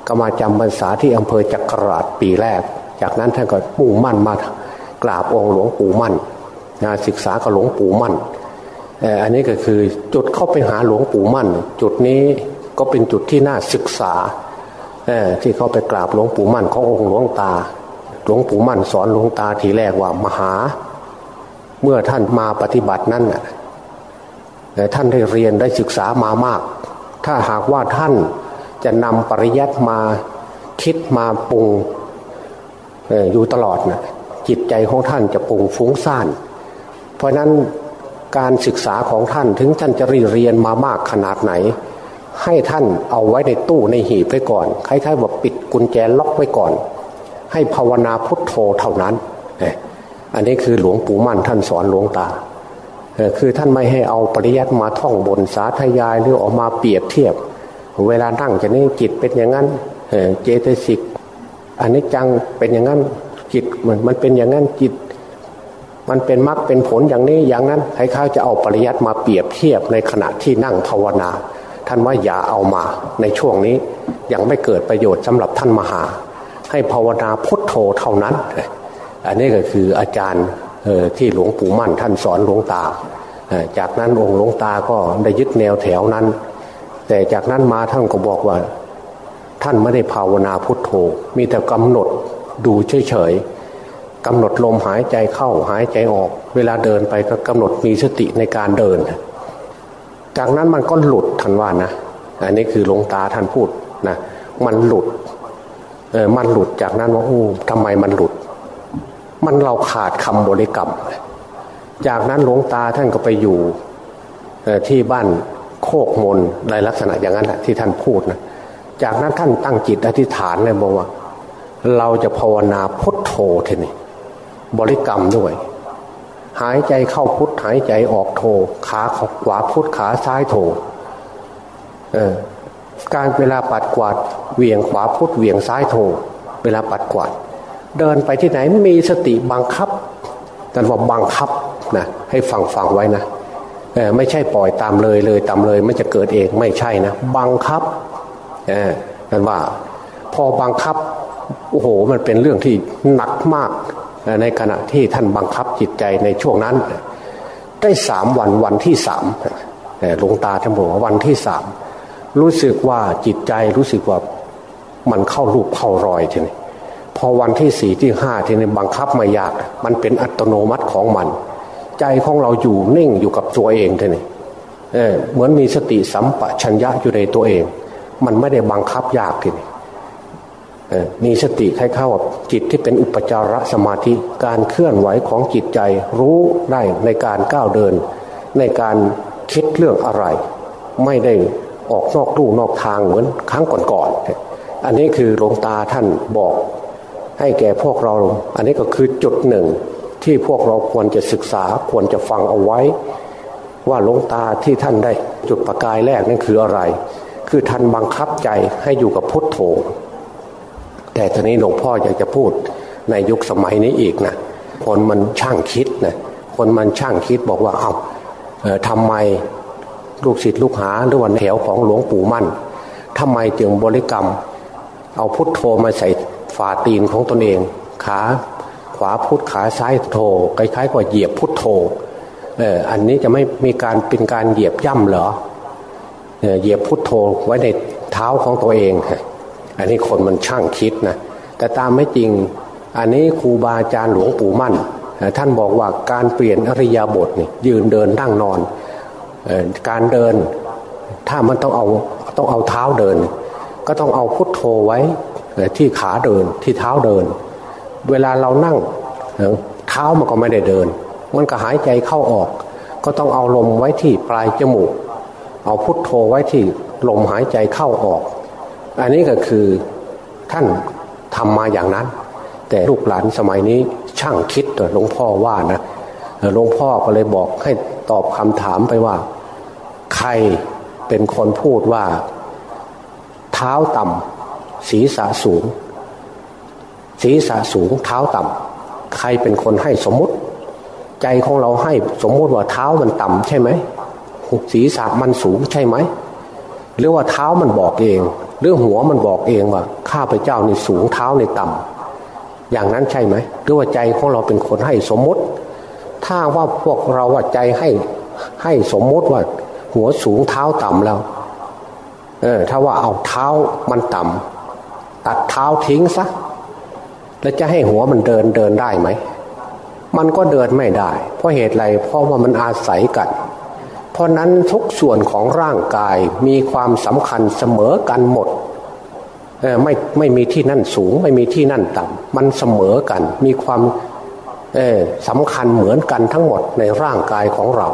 ก็มาจำพรรษาที่อำเภอจักราชปีแรก จากนั้นท่านก็มุ่งมั่นมากราบองค์หลวงปู่มั่นนะศึกษากับหลวงปู่มั่นอันนี้ก็คือจุดเข้าไปหาหลวงปู่มั่น จุดนี้ก็เป็นจุดที่น่าศึกษาที่เข้าไปกราบหลวงปู่มั่นขององค์หลวงตา หลวงปู่มั่นสอนหลวงตาทีแรกว่ามหา เมื่อท่านมาปฏิบัตินั้นท่านได้เรียนได้ศึกษามามาก ถ้าหากว่าท่าน จะนำปริยัติมาคิดมาปรุงอยู่ตลอดนะจิตใจของท่านจะปรุงฟุ้งซ่าน เพราะนั้นการศึกษาของท่านถึงท่านจะเรียนมามากขนาดไหน ให้ท่านเอาไว้ในตู้ในหีบไว้ก่อนคล้ายๆว่าปิดกุญแจล็อกไว้ก่อน ให้ภาวนาพุทโธเท่านั้น อันนี้คือหลวงปู่มั่นท่านสอนหลวงตาคือท่านไม่ให้เอาปริยัติมาท่องบนสาธยายหรือออกมาเปรียบเทียบ เวลานั่งจะนี่จิตเป็นอย่างนั้นเจตสิกอันนี้จังเป็นอย่างนั้นจิตมันมันเป็นอย่างนั้นจิต มันเป็นมรรคเป็นผลอย่างนี้อย่างนั้นใครข้าจะเอาปริยัติมาเปรียบเทียบในขณะที่นั่งภาวนา ท่านว่าอย่าเอามาในช่วงนี้ยังไม่เกิดประโยชน์สำหรับท่านมหา ให้ภาวนาพุทโธเท่านั้น อันนี้ก็คืออาจารย์ที่หลวงปู่มั่นท่านสอนหลวงตา จากนั้นองค์หลวงตาก็ได้ยึดแนวแถวนั้น แต่จากนั้นมาท่านก็บอกว่า ท่านไม่ได้ภาวนาพุทโธ มีแต่กำหนดดูเฉยๆกำหนดลมหายใจเข้าหายใจออก เวลาเดินไปก็กำหนดมีสติในการเดิน จากนั้นมันก็หลุดทันว่านะอันนี้คือหลวงตาท่านพูดนะมันหลุดเออมันหลุดจากนั้นว่าโอ้ทำไมมันหลุด มันเราขาดคำบริกรรม จากนั้นหลวงตาท่านก็ไปอยู่ที่บ้าน โคกมนในลักษณะอย่างนั้นแหละที่ท่านพูดนะจากนั้นท่านตั้งจิตอธิษฐานเลยบอกว่า เราจะภาวนาพุทโธทีนี้บริกรรมด้วย หายใจเข้าพุทหายใจออกโธขาขวาพุทขาซ้ายโธเออการเวลาปัดกวาดเวียงขวาพุทเวียงซ้ายโธเวลาปัดกวาด เดินไปที่ไหนมีสติบังคับแต่ว่าบังคับนะให้ฟังฟังไว้นะ ไม่ใช่ปล่อยตามเลยเลยตามเลยไม่จะเกิดเองไม่ใช่นะบังคับนั่นว่าพอบังคับโอ้โหมันเป็นเรื่องที่หนักมากในขณะที่ท่านบังคับจิตใจในช่วงนั้น ได้สามวันวันที่สามหลวงตาท่านบอกว่าวันที่สามรู้สึกว่าจิตใจรู้สึกว่ามันเข้ารูปเข้ารอยทีนี้พอวันที่สี่ที่ห้าทีนี้บังคับไม่ยาก มันเป็นอัตโนมัติของมัน ใจของเราอยู่นิ่งอยู่กับตัวเองทีนี้เออเหมือนมีสติสัมปชัญญะอยู่ในตัวเอง มันไม่ได้บังคับยากทีนี้มีสติให้เข้ากับจิตที่เป็นอุปจารสมาธิการเคลื่อนไหวของจิตใจรู้ได้ในการก้าวเดิน ในการคิดเรื่องอะไร ไม่ได้ออกนอกลู่นอกทางเหมือนครั้งก่อนๆอันนี้คือหลวงตาท่านบอก ให้แก่พวกเรา อันนี้ก็คือจุดหนึ่ง ที่พวกเราควรจะศึกษาควรจะฟังเอาไว้ ว่าหลวงตาที่ท่านได้จุดประกายแรกนั่นคืออะไร คือท่านบังคับใจให้อยู่กับพุทโธ แต่ตอนนี้หลวงพ่ออยากจะพูดในยุคสมัยนี้อีกนะคนมันช่างคิดนะคนมันช่างคิดบอกว่าเอา้าทำไมลูกศิษย์ลูกหาหรือวันแถวของหลวงปู่มั่นทำไมจึงบริกรรม เอาพุทโธมาใส่ฝ่าตีนของตนเอง ขาาพุทขาซ้ายโธคล้ายๆกับเหยียบพุทโธเอออันนี้จะไม่มีการเป็นการเหยียบย่ำเหรอเหยียบพุทโธไว้ในเท้าของตัวเอง อันนี้คนมันช่างคิดนะแต่ตามไม่จริงอันนี้ครูบาอาจารย์หลวงปู่มั่น ท่านบอกว่าการเปลี่ยนอริยบทนี่ยืนเดินนั่งนอน การเดินถ้ามันต้องเอาต้องเอาเท้าเดิน ก็ต้องเอาพุทโธไว้ที่ขาเดินที่เท้าเดิน เวลาเรานั่งเท้ามันก็ไม่ได้เดิน มันก็หายใจเข้าออก ก็ต้องเอาลมไว้ที่ปลายจมูก เอาพุทโธไว้ที่ลมหายใจเข้าออก อันนี้ก็คือท่านทำมาอย่างนั้น แต่ลูกหลานสมัยนี้ช่างคิดหลวงพ่อว่านะหลวงพ่อก็เลยบอกให้ตอบคำถามไปว่า ใครเป็นคนพูดว่า เท้าต่ำศีรษะสูง ศีรษะสูงเท้าต่ำใครเป็นคนให้สมมติ ใจของเราให้สมมติว่าเท้ามันต่ำใช่ไหมศีรษะมันสูงใช่ไหมหรือว่าเท้ามันบอกเองหรือหัวมันบอกเองว่าข้าพเจ้าในสูงเท้าในต่ำอย่างนั้นใช่ไหมหรือว่าใจของเราเป็นคนให้สมมติ ถ้าว่าพวกเราว่าใจให้ให้สมมติว่า หัวสูงเท้าต่ำแล้ว เออ ถ้าว่าเอาเท้ามันต่ำตัดเท้าทิ้งซะ แล้วจะให้หัวมันเดินเดินได้ไหม มันก็เดินไม่ได้ เพราะเหตุไร เพราะว่ามันอาศัยกัน เพราะนั้นทุกส่วนของร่างกายมีความสำคัญเสมอกันหมดไม่ไม่มีที่นั่นสูง ไม่มีที่นั่นต่ำมันเสมอกัน มีความสำคัญเหมือนกันทั้งหมดในร่างกายของเรา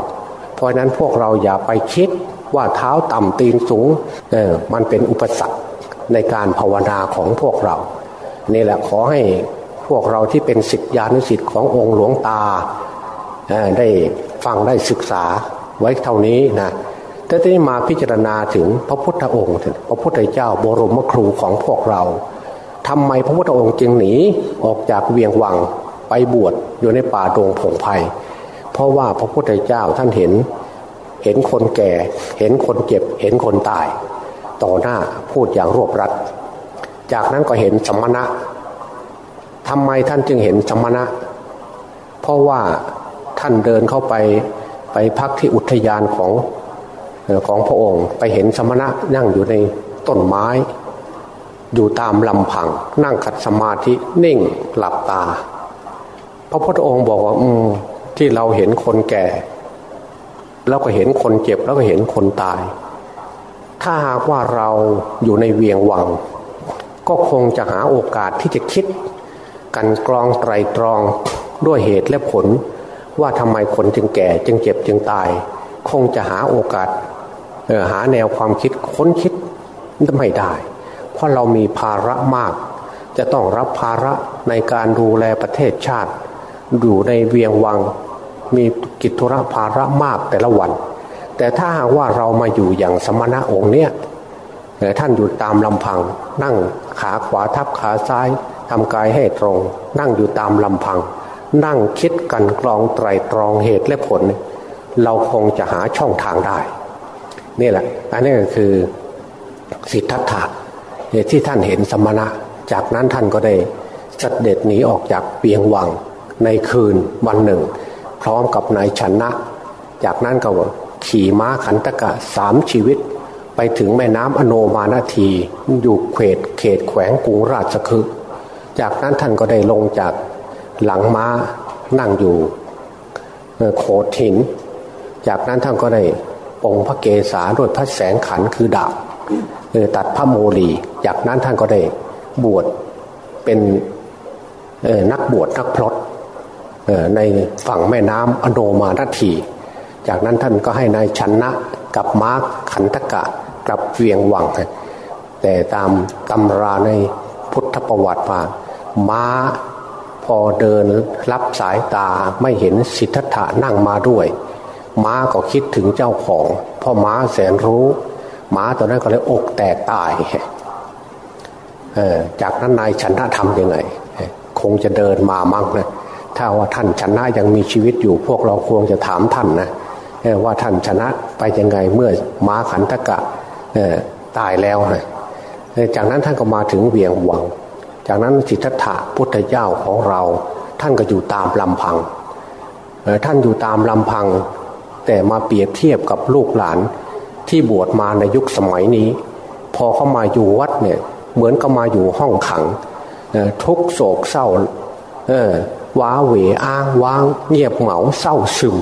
เพราะนั้นพวกเราอย่าไปคิดว่าเท้าต่ำตีนสูงมันเป็นอุปสรรคในการภาวนาของพวกเรา นี่แหละขอให้พวกเราที่เป็นสิทธิานุสิทธิ์ขององค์หลวงตาได้ฟังได้ศึกษาไว้เท่านี้นะแต่ทีนี้มาพิจารณาถึงพระพุทธองค์พระพุทธเจ้าบรมครูของพวกเราทำไมพระพุทธองค์จึงหนีออกจากเวียงวังไปบวชอยู่ในป่าดงผงไพ่เพราะว่าพระพุทธเจ้าท่านเห็นเห็นคนแก่ เห็นคนเจ็บ เห็นคนตาย ต่อหน้าพูดอย่างรวบรัด จากนั้นก็เห็นสมณะทำไมท่านจึงเห็นสมณะ เพราะว่าท่านเดินเข้าไปไปพักที่อุทยานของของพระองค์ ไปเห็นสมณะนั่งอยู่ในต้นไม้ อยู่ตามลำพัง นั่งขัดสมาธินิ่งหลับตา พระพุทธองค์บอกว่าอืมที่เราเห็นคนแก่ แล้วก็เห็นคนเจ็บแล้วก็เห็นคนตาย ถ้าหากว่าเราอยู่ในเวียงวัง ก็คงจะหาโอกาสที่จะคิด กันกรองไตรตรองด้วยเหตุและผล ว่าทำไมคนจึงแก่ จึงเจ็บจึงตาย คงจะหาโอกาสหาแนวความคิดค้นคิดไม่ได้ เพราะเรามีภาระมาก จะต้องรับภาระในการดูแลประเทศชาติ อยู่ในเวียงวัง มีกิจธุระภาระมากแต่ละวัน แต่ถ้าหากว่าเรามาอยู่อย่างสมณะองค์เนี้ยท่านอยู่ตามลำพังนั่ง ขาขวาทับขาซ้ายทำกายให้ตรง นั่งอยู่ตามลำพัง นั่งคิดกันกรองไตรตรองเหตุและผล เราคงจะหาช่องทางได้ นี่แหละ อันนี้ก็คือสิทธัตถะที่ท่านเห็นสมณะ จากนั้นท่านก็ได้เสด็จหนีออกจากเปียงวังในคืนวันหนึ่ง พร้อมกับนายชนะ จากนั้นก็ขี่ม้าขันตกะสามชีวิต ไปถึงแม่น้ำอโนมานาทีอยู่เขตเขตแขวงกรุงราชคฤห์จากนั้นท่านก็ได้ลงจากหลังม้านั่งอยู่โขดหิน จากนั้นท่านก็ได้ปองพระเกศาด้วยพระแสงขันคือดาบตัดพระโมลีจากนั้นท่านก็ได้บวชเป็นนักบวชนักพลดในฝั่งแม่น้ำอโนมานาที จากนั้นท่านก็ให้นายชนะกับมาร์คขันตกะ กลับเวียงวัง แต่ตามตำราในพุทธประวัติว่าม้าพอเดินรับสายตาไม่เห็นสิทธัตถะนั่งมาด้วย ม้าก็คิดถึงเจ้าของพ่อม้าแสนรู้ ม้าตอนนั้นก็เลยอกแตกตายจากนั้นนายชนะทำยังไง คงจะเดินมามั่งนะถ้าว่าท่านชนะยังมีชีวิตอยู่พวกเราควรจะถามท่านนะว่าท่านชนะไปยังไงเมื่อม้าขันตะกะ ตายแล้วนะจากนั้นท่านก็มาถึงเวียงวัง จากนั้นสิทธัตถะพุทธเจ้าของเรา ท่านก็อยู่ตามลำพัง ท่านอยู่ตามลำพัง แต่มาเปรียบเทียบกับลูกหลานที่บวชมาในยุคสมัยนี้ พอเข้ามาอยู่วัดเนี่ยเหมือนก็มาอยู่ห้องขังทุกโศกเศร้าว้าเหวอ้างว้าง เงียบเหงาเศร้าซึม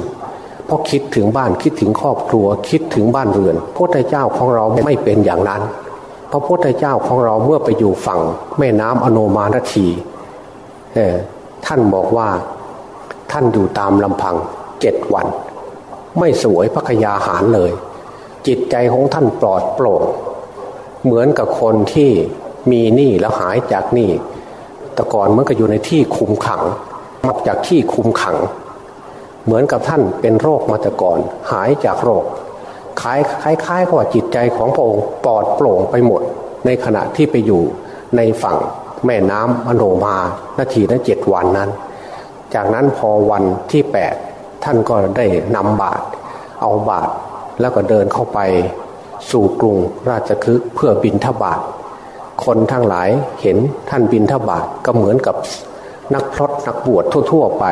เพราะคิดถึงบ้านคิดถึงครอบครัวคิดถึงบ้านเรือนพระเจ้าของเราไม่เป็นอย่างนั้น พระพุทธเจ้าของเราเมื่อไปอยู่ฝั่งแม่น้ำอโนมานทีท่านบอกว่าท่านอยู่ตามลำพังเจ็ดวัน ไม่สวยพระกยาหารเลย จิตใจของท่านปลอดโปร่งเหมือนกับคนที่มีหนี้แล้วหายจากหนี้แต่ก่อนเมื่อก็อยู่ในที่คุมขังออกจากที่คุมขัง เหมือนกับท่านเป็นโรคมาแต่ก่อน หายจากโรคคล้ายคล้ายกับจิตใจของพระองค์ปลอดโปร่งไปหมด ในขณะที่ไปอยู่ในฝั่งแม่น้ำอโนมานาทีนั้นเจ็ดวันนั้น จากนั้นพอวันที่แปดท่านก็ได้นำบาตรเอาบาตรแล้วก็เดินเข้าไปสู่กรุงราชคฤห์เพื่อบินทบาทคนทั้งหลายเห็นท่านบินทบาทก็เหมือนกับนักพรตนักบวชทั่ว ๆ ไป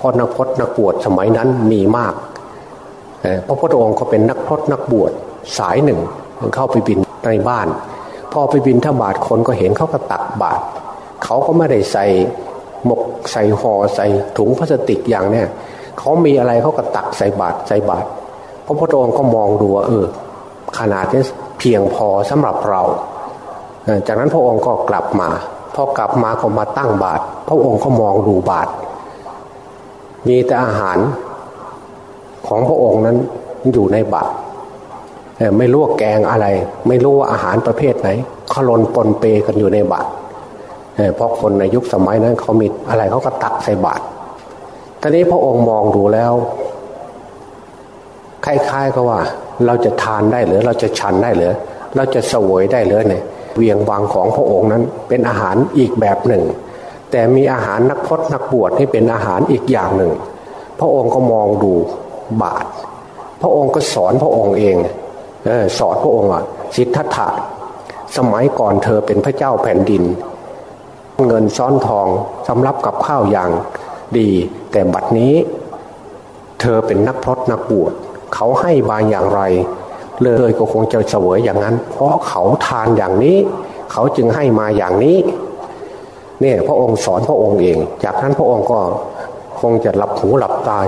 เพราะนักพรตนักบวชสมัยนั้นมีมากพระพุทธองค์ก็เป็นนักพรตนักบวชสายหนึ่งเข้าไปบินในบ้าน พอไปบินทบาทคนก็เห็นเขาก็ตักบาตรเขาก็ไม่ได้ใส่หมกใส่ห่อใส่ถุงพลาสติกอย่างเนี้ยเขามีอะไรเขาก็ตักใส่บาตรใส่บาตรพระพุทธองค์ก็มองดูว่าเออขนาดนี้เพียงพอสำหรับเราจากนั้นพระองค์ก็กลับมาพอกลับมาก็มาตั้งบาตรพระองค์ก็มองดูบาตร มีแต่อาหารของพระองค์นั้นอยู่ในบาตรไม่รู้ว่าแกงอะไร ไม่รู้ว่าอาหารประเภทไหนขลนปนเปกันอยู่ในบาตรเพราะคนในยุคสมัยนั้นเขามีอะไรเขาก็ตักใส่บาตรตอนนี้พระองค์มองดูแล้วคล้ายๆก็ว่า เราจะทานได้หรือเราจะฉันได้หรือเราจะสวยได้หรือเนี่ยเวียงวางของพระองค์นั้นเป็นอาหารอีกแบบหนึ่ง แต่มีอาหารนักพจนักบวชที่เป็นอาหารอีกอย่างหนึ่ง พระองค์ก็มองดูบาท พระองค์ก็สอนพระองค์เองออสอนพระองค์อะสิทธัตถะสมัยก่อนเธอเป็นพระเจ้าแผ่นดิน เงินซ้อนทองสำรับกับข้าวอย่างดี แต่บัดนี้ เธอเป็นนักพรตนักบวชเขาให้บางอย่างไร เลยก็คงจะเสวยอย่างนั้น เพราะเขาทานอย่างนี้ เขาจึงให้มาอย่างนี้ เนี่ยพระองค์สอนพระองค์เอง จากนั้นพระองค์ก็คงจะหลับหูหลับตา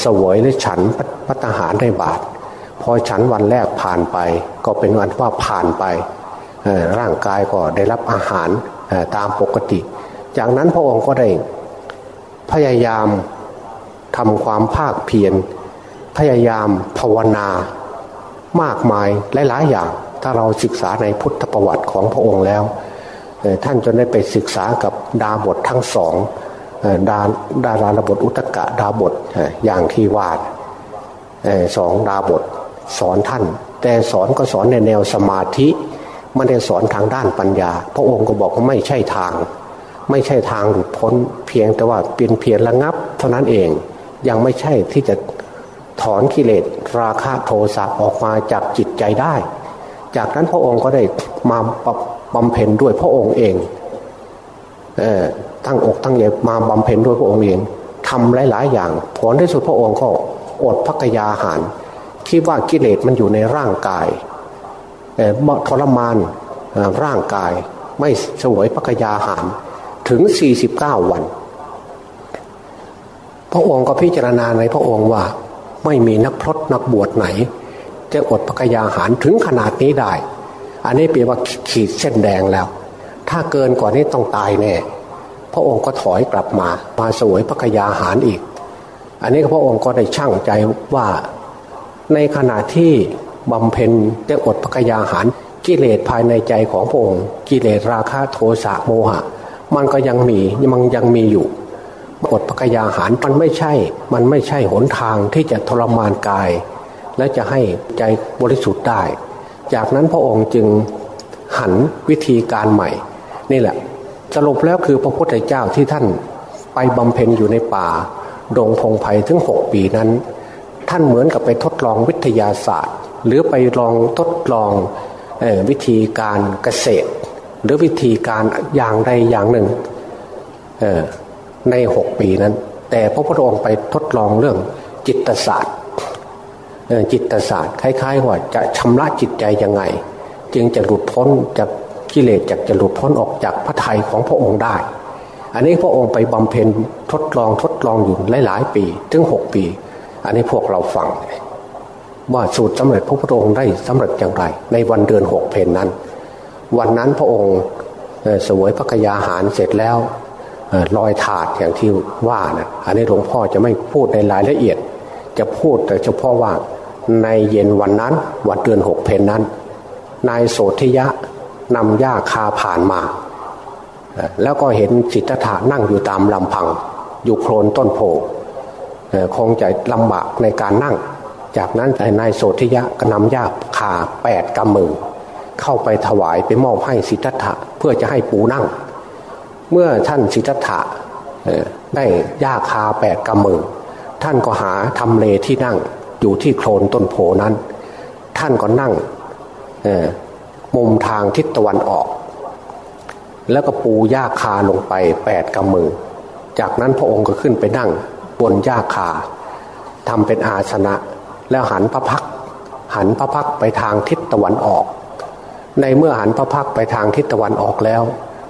เสวยหรือฉันพัตหารในบาทพอฉันวันแรกผ่านไป ก็เป็นวันว่าผ่านไปร่างกายก็ได้รับอาหารตามปกติ จากนั้นพระองค์ก็ได้พยายามทำความภาคเพียรพยายามภาวนามากมายหลายๆอย่าง ถ้าเราศึกษาในพุทธประวัติของพระองค์แล้ว ท่านจะได้ไปศึกษากับดาบททั้งสองดาดาราบทอุตกะดาบทอย่างที่วาดสองดาบทสอนท่าน แต่สอนก็สอนในแนวสมาธิไม่ได้สอนทางด้านปัญญา พระองค์ก็บอกว่าไม่ใช่ทาง ไม่ใช่ทางหลุดพ้นเพียงแต่ว่าเปลี่ยนเพียรระงับ เท่านั้นเองยังไม่ใช่ที่จะถอนกิเลสราคะโทสะออกมาจากจิตใจได้ จากนั้นพระองค์ก็ได้มาปรับำเพ็ญด้วยพระองค์เองเออตั้งอกตั้งใจมาบำเพ็ญด้วยพระองค์เองทำหลาย ๆ อย่างผลที่สุดพระองค์ก็อดพักยาหารคิดว่ากิเลสมันอยู่ในร่างกายเออทรมานร่างกายไม่สวยพักยาหารถึง 49 วัน พระองค์ก็พิจารณาในพระองค์ว่าไม่มีนักพรตนักบวชไหน จะอดพักยาหารถึงขนาดนี้ได้ อันนี้เปลว่าขีดเส้นแดงแล้ว ถ้าเกินกว่านี้ต้องตายแน่พระองค์ก็ถอยกลับมา มาสวยพักยาหารอีก อันนี้พระองค์ก็ได้ช่างใจว่าในขณะที่บำเพ็ญจะอดพักยาหาร กิเลสภายในใจของพระองค์ กิเลสราคะโทสะโมหะ มันก็ยังมีมันยังมีอยู่อดพักยาหารมันไม่ใช่ มันไม่ใช่หนทางที่จะทรมานกาย และจะให้ใจบริสุทธิ์ได้ จากนั้นพระองค์จึงหันวิธีการใหม่ นี่แหละ สรุปแล้วคือพระพุทธเจ้าที่ท่านไปบำเพ็ญอยู่ในป่า ดงพงไพ่ถึงหกปีนั้น ท่านเหมือนกับไปทดลองวิทยาศาสตร์ หรือไปลองทดลองวิธีการเกษตร หรือวิธีการอย่างใดอย่างหนึ่งในหกปีนั้น แต่พระพุทธองค์ไปทดลองเรื่องจิตศาสตร์ จิตศาสตร์คล้ายๆว่าจะชำระจิตใจยังไง จึงจะหลุดพ้นจากกิเลสจากจะหลุดพ้นออกจากพระทัยของพระองค์ได้ อันนี้พระองค์ไปบำเพ็ญทดลองทดลองอยู่หลายๆปี ถึงหกปี อันนี้พวกเราฟัง ว่าสูตรสำเร็จพระพุทธองค์ได้สำเร็จอย่างไร ในวันเดือนหกเพนนั้น วันนั้นพระองค์สวยพระกยาหารเสร็จแล้วลอยถาดอย่างที่ว่านะอันนี้หลวงพ่อจะไม่พูดในรายละเอียด จะพูดแต่เฉพาะว่า ในเย็นวันนั้นวันเดือนหกเพนนั้น นายโสธิยะนำหญ้าคาผ่านมา แล้วก็เห็นสิทธัตถะนั่งอยู่ตามลำพัง อยู่โคลนต้นโพคงจะลำบากในการนั่ง จากนั้นนายโสธิยะก็นำหญ้าคาแปดกำมือ เข้าไปถวายไปมอบให้สิทธัตถะเพื่อจะให้ปูนั่ง เมื่อท่านสิทธัตถะได้ย่าคาแปดกำมือ ท่านก็หาทำเลที่นั่ง อยู่ที่โคลนต้นโพนั้น ท่านก็นั่งมุมทางทิศตะวันออก แล้วก็ปูย่าคาลงไปแปดกำมือ จากนั้นพระองค์ก็ขึ้นไปนั่งบนย่าคาทำเป็นอาสนะ แล้วหันพระพัก หันพระพักไปทางทิศตะวันออก ในเมื่อหันพระพักไปทางทิศตะวันออกแล้ว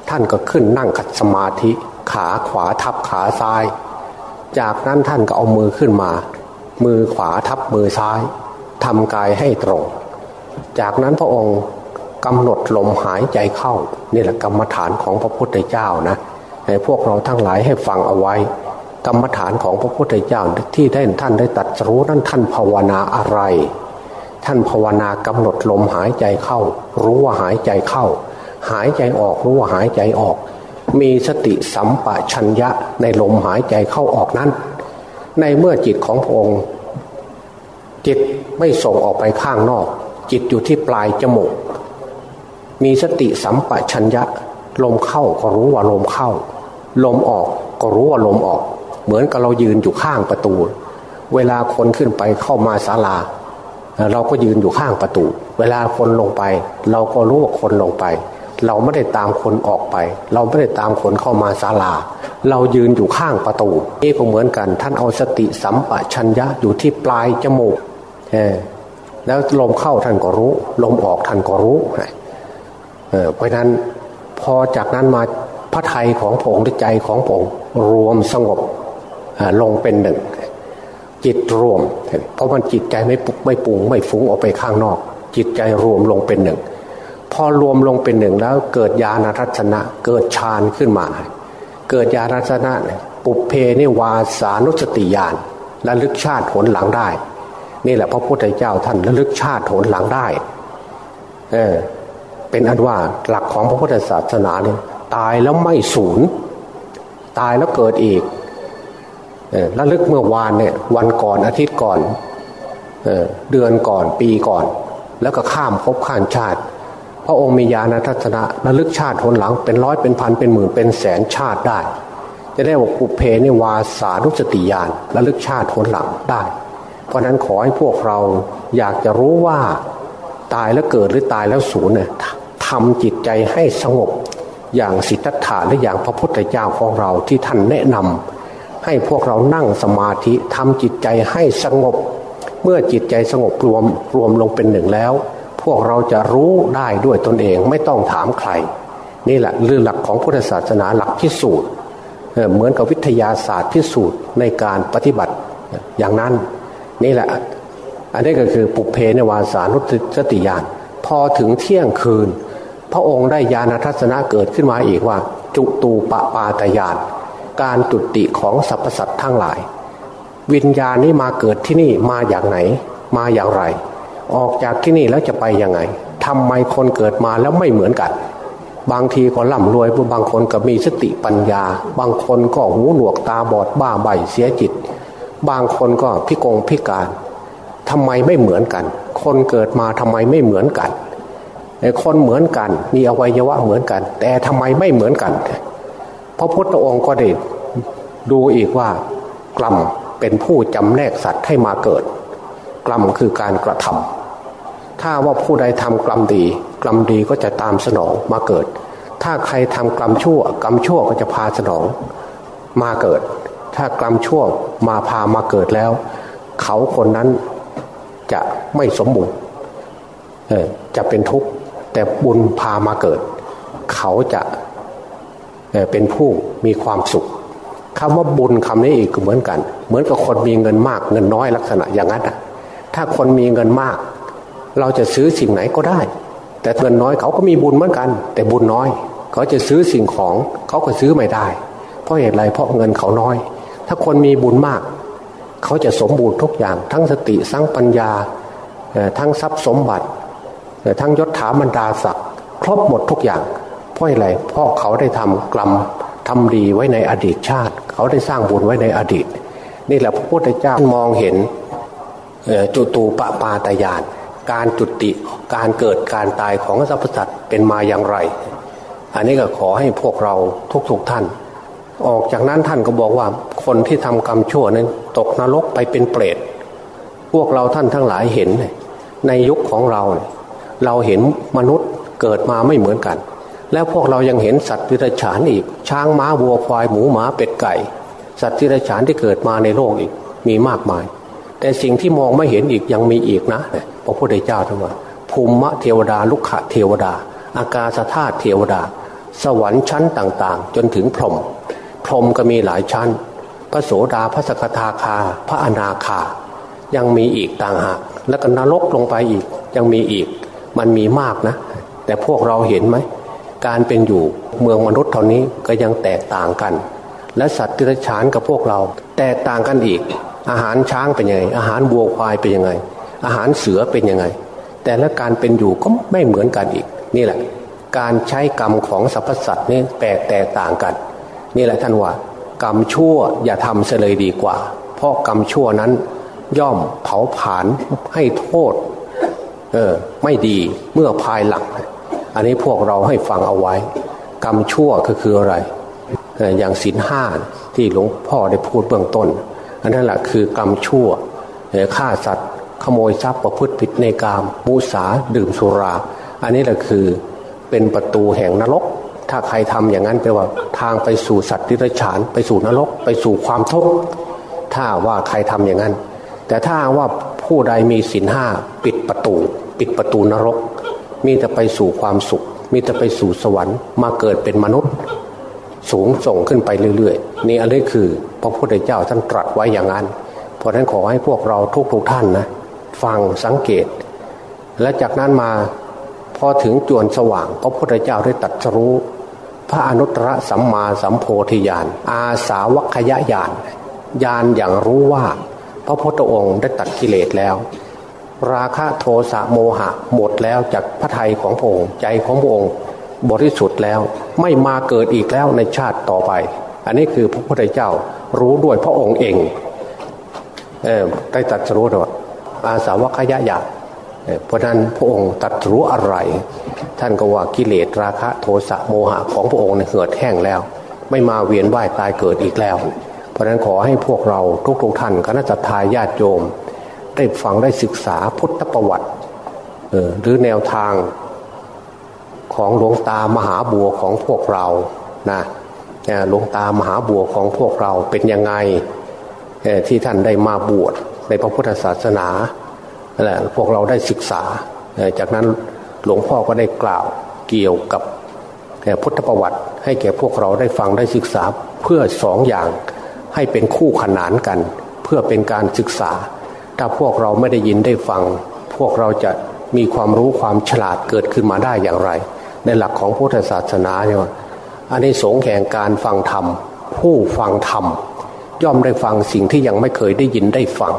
ท่านก็ขึ้นนั่งขัดสมาธิ ขาขวาทับขาซ้าย จากนั้นท่านก็เอามือขึ้นมา มือขวาทับมือซ้ายทำกายให้ตรง จากนั้นพระองค์กำหนดลมหายใจเข้านี่แหละกรรมฐานของพระพุทธเจ้านะในพวกเราทั้งหลายให้ฟังเอาไว้ กรรมฐานของพระพุทธเจ้าที่ได้ท่านได้ตัดรู้นั้นท่านภาวนาอะไร ท่านภาวนากำหนดลมหายใจเข้า รู้ว่าหายใจเข้า หายใจออกรู้ว่าหายใจออก มีสติสัมปชัญญะในลมหายใจเข้าออกนั้น ในเมื่อจิตของพระองค์ จิตไม่ส่งออกไปข้างนอก จิตอยู่ที่ปลายจมูก มีสติสัมปชัญญะ ลมเข้าก็รู้ว่าลมเข้า ลมออกก็รู้ว่าลมออก เหมือนกับเรายืนอยู่ข้างประตู เวลาคนขึ้นไปเข้ามาศาลา เราก็ยืนอยู่ข้างประตู เวลาคนลงไป เราก็รู้ว่าคนลงไป เราไม่ได้ตามคนออกไป เราไม่ได้ตามคนเข้ามาศาลา เรายืนอยู่ข้างประตูนี่ก็เหมือนกัน ท่านเอาสติสัมปชัญญะอยู่ที่ปลายจมูกแล้วลมเข้าท่านก็รู้ ลมออกท่านก็รู้เพราะนั้นพอจากนั้นมาพระไทยของผงใจของผงรวมสงบลงเป็นหนึ่ง จิตรวม เพราะมันจิตใจไม่ปุกไม่ปุงไม่ฟุ้งออกไปข้างนอก จิตใจรวมลงเป็นหนึ่ง พอรวมลงเป็นหนึ่งแล้ว เกิดญาณรัชนะ เกิดฌานขึ้นมา เกิดญาณรัชนะปุเพนิวาสานุสติญาณและลึกชาติผลหลังได้ นี่แหละพระพุทธเจ้าท่านระลึกชาติผลหลังได้ เออเป็นอันว่าหลักของพระพุทธศาสนาเนี่ยตายแล้วไม่สูญตายแล้วเกิดอีกระลึกเมื่อวานเนี่ยวันก่อนอาทิตย์ก่อนเเดือนก่อนปีก่อน แล้วก็ข้ามภพข้ามชาติ พระองค์มีญาณทัศนะระลึกชาติทนหลังเป็นร้อยเป็นพันเป็นหมื่นเป็นแสนชาติได้ จะได้บอกปุเพนิวาสานุสติญาณระลึกชาติทนหลังได้ เพราะนั้นขอให้พวกเราอยากจะรู้ว่าตายแล้วเกิดหรือตายแล้วสูญเนี่ยทำจิตใจให้สงบอย่างสิทธัตถะและอย่างพระพุทธเจ้าของเราที่ท่านแนะนำให้พวกเรานั่งสมาธิทำจิตใจให้สงบ เมื่อจิตใจสงบรวมรวมลงเป็นหนึ่งแล้ว วกเราจะรู้ได้ด้วยตนเองไม่ต้องถามใคร นี่แหละเรื่องหลักของพุทธศาสนาหลักพิสูจน์เหมือนกับวิทยาศาสตร์พิสูจน์ในการปฏิบัติอย่างนั้น นี่แหละ อันนี้ก็คือปุเพในวาสานุสติญาณพอถึงเที่ยงคืน พระองค์ได้ญาณทัศนะเกิดขึ้นมาอีกว่า จุตูปปาตญาณการจุติของสรรพสัตว์ทั้งหลาย วิญญาณนี้มาเกิดที่นี่มาอย่างไหน มาอย่างไร ออกจากที่นี่แล้วจะไปยังไงทำไมคนเกิดมาแล้วไม่เหมือนกัน บางทีก็ร่ำรวยบางคนก็มีสติปัญญา บางคนก็หูหนวกตาบอดบ้าใบเสียจิต บางคนก็พิกงพิการทำไมไม่เหมือนกัน คนเกิดมาทำไมไม่เหมือนกันคนเหมือนกัน มีอวัยวะเหมือนกัน แต่ทำไมไม่เหมือนกันพระพุทธองค์ก็ได้ดูอีกว่ากรรมเป็นผู้จำแนกสัตว์ให้มาเกิด กรรมคือการกระทำถ้าว่าผู้ใดทำกรรมดี กรรมดีก็จะตามสนองมาเกิด ถ้าใครทำกรรมชั่ว กรรมชั่วก็จะพาสนองมาเกิด ถ้ากรรมชั่วมาพามาเกิดแล้ว เขาคนนั้นจะไม่สมบูรณ์จะเป็นทุกข์แต่บุญพามาเกิด เขาจะเป็นผู้มีความสุขคำว่าบุญคำนี้อีกเหมือนกัน เหมือนกับคนมีเงินมากเงินน้อยลักษณะอย่างนั้น ถ้าคนมีเงินมาก เราจะซื้อสิ่งไหนก็ได้ แต่เงินน้อยเขาก็มีบุญเหมือนกัน แต่บุญน้อย เขาจะซื้อสิ่งของเขาก็ซื้อไม่ได้ เพราะเหตุไรเพราะเงินเขาน้อย ถ้าคนมีบุญมาก เขาจะสมบูรณ์ทุกอย่าง ทั้งสติทั้งปัญญาทั้งทรัพย์สมบัติทั้งยศถาบรรดาศักดิ์ครบหมดทุกอย่าง เพราะอะไรเพราะเขาได้ทำกรรมทำดีไว้ในอดีตชาติ เขาได้สร้างบุญไว้ในอดีต นี่แหละพระพุทธเจ้ามองเห็น จุตูปปาตายาน การจุติการเกิดการตายของสรรพสัตว์เป็นมาอย่างไร อันนี้ก็ขอให้พวกเราทุกๆทท่าน ออกจากนั้นท่านก็บอกว่าคนที่ทำกรรมชั่วนั้นตกนรกไปเป็นเปรตพวกเราท่านทั้งหลายเห็น ในยุคของเรา เราเห็นมนุษย์เกิดมาไม่เหมือนกัน แล้วพวกเรายังเห็นสัตว์ที่ไรฉานอีก ช้างม้าวัวควายหมูหมาเป็ดไก่ สัตว์ที่ไรฉานที่เกิดมาในโลกอีกมีมากมาย แต่สิ่งที่มองไม่เห็นอีกยังมีอีกนะพระพุทธเจ้าท่านว่าภูมิเทวดาลุกขะเทวดา อากาศธาตุเทวดา สวรรค์ชั้นต่างๆ จนถึงพรหมพรหมก็มีหลายชั้น พระโสดาพระสกทาคา พระอนาคา ยังมีอีกต่างหากแล้วก็นรกลงไปอีกยังมีอีกมันมีมากนะ แต่พวกเราเห็นไหม การเป็นอยู่เมืองมนุษย์เท่านี้ก็ยังแตกต่างกัน และสัตว์ที่ไรฉานกับพวกเรา แตกต่างกันอีก อาหารช้างเป็นยังไง อาหารวัวควายเป็นยังไง อาหารเสือเป็นยังไง แต่ละการเป็นอยู่ก็ไม่เหมือนกันอีก นี่แหละ การใช้กรรมของสรรพสัตว์นี่แตกแตกต่างกัน นี่แหละท่านว่ากรรมชั่วอย่าทำเสเลยดีกว่า เพราะกรรมชั่วนั้นย่อมเผาผลาญให้โทษเออไม่ดีเมื่อภายหลัง อันนี้พวกเราให้ฟังเอาไว้ กรรมชั่วก็คืออะไร อย่างศีลห้าที่หลวงพ่อได้พูดเบื้องต้น อันนั้นแหละคือกรรมชั่วฆ่าสัตว์ขโมยทรัพย์ประพฤติผิดในกามมูสาดื่มสุรา อันนี้แหละคือเป็นประตูแห่งนรก ถ้าใครทำอย่างนั้นแปลว่าทางไปสู่สัตว์ที่ไรฉานไปสู่นรก ไปสู่ความทุกข์ถ้าว่าใครทำอย่างนั้น แต่ถ้าว่าผู้ใดมีศีลห้าปิดประตู ปิดประตูนรก มีแต่ไปสู่ความสุข มีแต่ไปสู่สวรรค์มาเกิดเป็นมนุษย์ สูงส่งขึ้นไปเรื่อยๆ นี่อันนี้คือ พระพุทธเจ้าท่านตรัสไว้อย่างนั้น เพราะฉะนั้นขอให้พวกเราทุกๆทท่านนะฟังสังเกต และจากนั้นมาพอถึงจวนสว่าง พระพุทธเจ้าได้ตัดรู้ พระอนุตตรสัมมาสัมโพธิญาณอาสาวัคยญาณญาณอย่างรู้ว่า พระพุทธองค์ได้ตัดกิเลสแล้ว ราคะโทสะโมหะหมดแล้วจากพระทัยของพระองค์ใจของพระองค์ บริสุทธิ์แล้วไม่มาเกิดอีกแล้วในชาติต่อไป อันนี้คือพระพุทธเจ้ารู้ด้วยพระองค์เองเออได้ตัดรู้ว่าอาสาวกขยะยาเพราะนั้นพระองค์ตัดรู้อะไร ท่านก็ว่ากิเลสราคะโทสะโมหะของพระองค์เนี่ยเหือดแห้งแล้ว ไม่มาเวียนว่ายตายเกิดอีกแล้ว เพราะนั้นขอให้พวกเราทุกๆท่านคณะสัตยาญาติโยม ได้ฟังได้ศึกษาพุทธประวัติหรือแนวทาง ของหลวงตามหาบัวของพวกเรานะหลวงตามหาบัวของพวกเราเป็นยังไงที่ท่านได้มาบวชในพระพุทธศาสนาแหละพวกเราได้ศึกษา จากนั้นหลวงพ่อก็ได้กล่าวเกี่ยวกับพุทธประวัติให้แก่พวกเราได้ฟังได้ศึกษาเพื่อสองอย่างให้เป็นคู่ขนานกัน เพื่อเป็นการศึกษา ถ้าพวกเราไม่ได้ยินได้ฟัง พวกเราจะมีความรู้ความฉลาดเกิดขึ้นมาได้อย่างไร ในหลักของพุทธศาสนาเนี่ยอันนี้สงแห่งการฟังธรรม ผู้ฟังธรรม ย่อมได้ฟังสิ่งที่ยังไม่เคยได้ยินได้ฟัง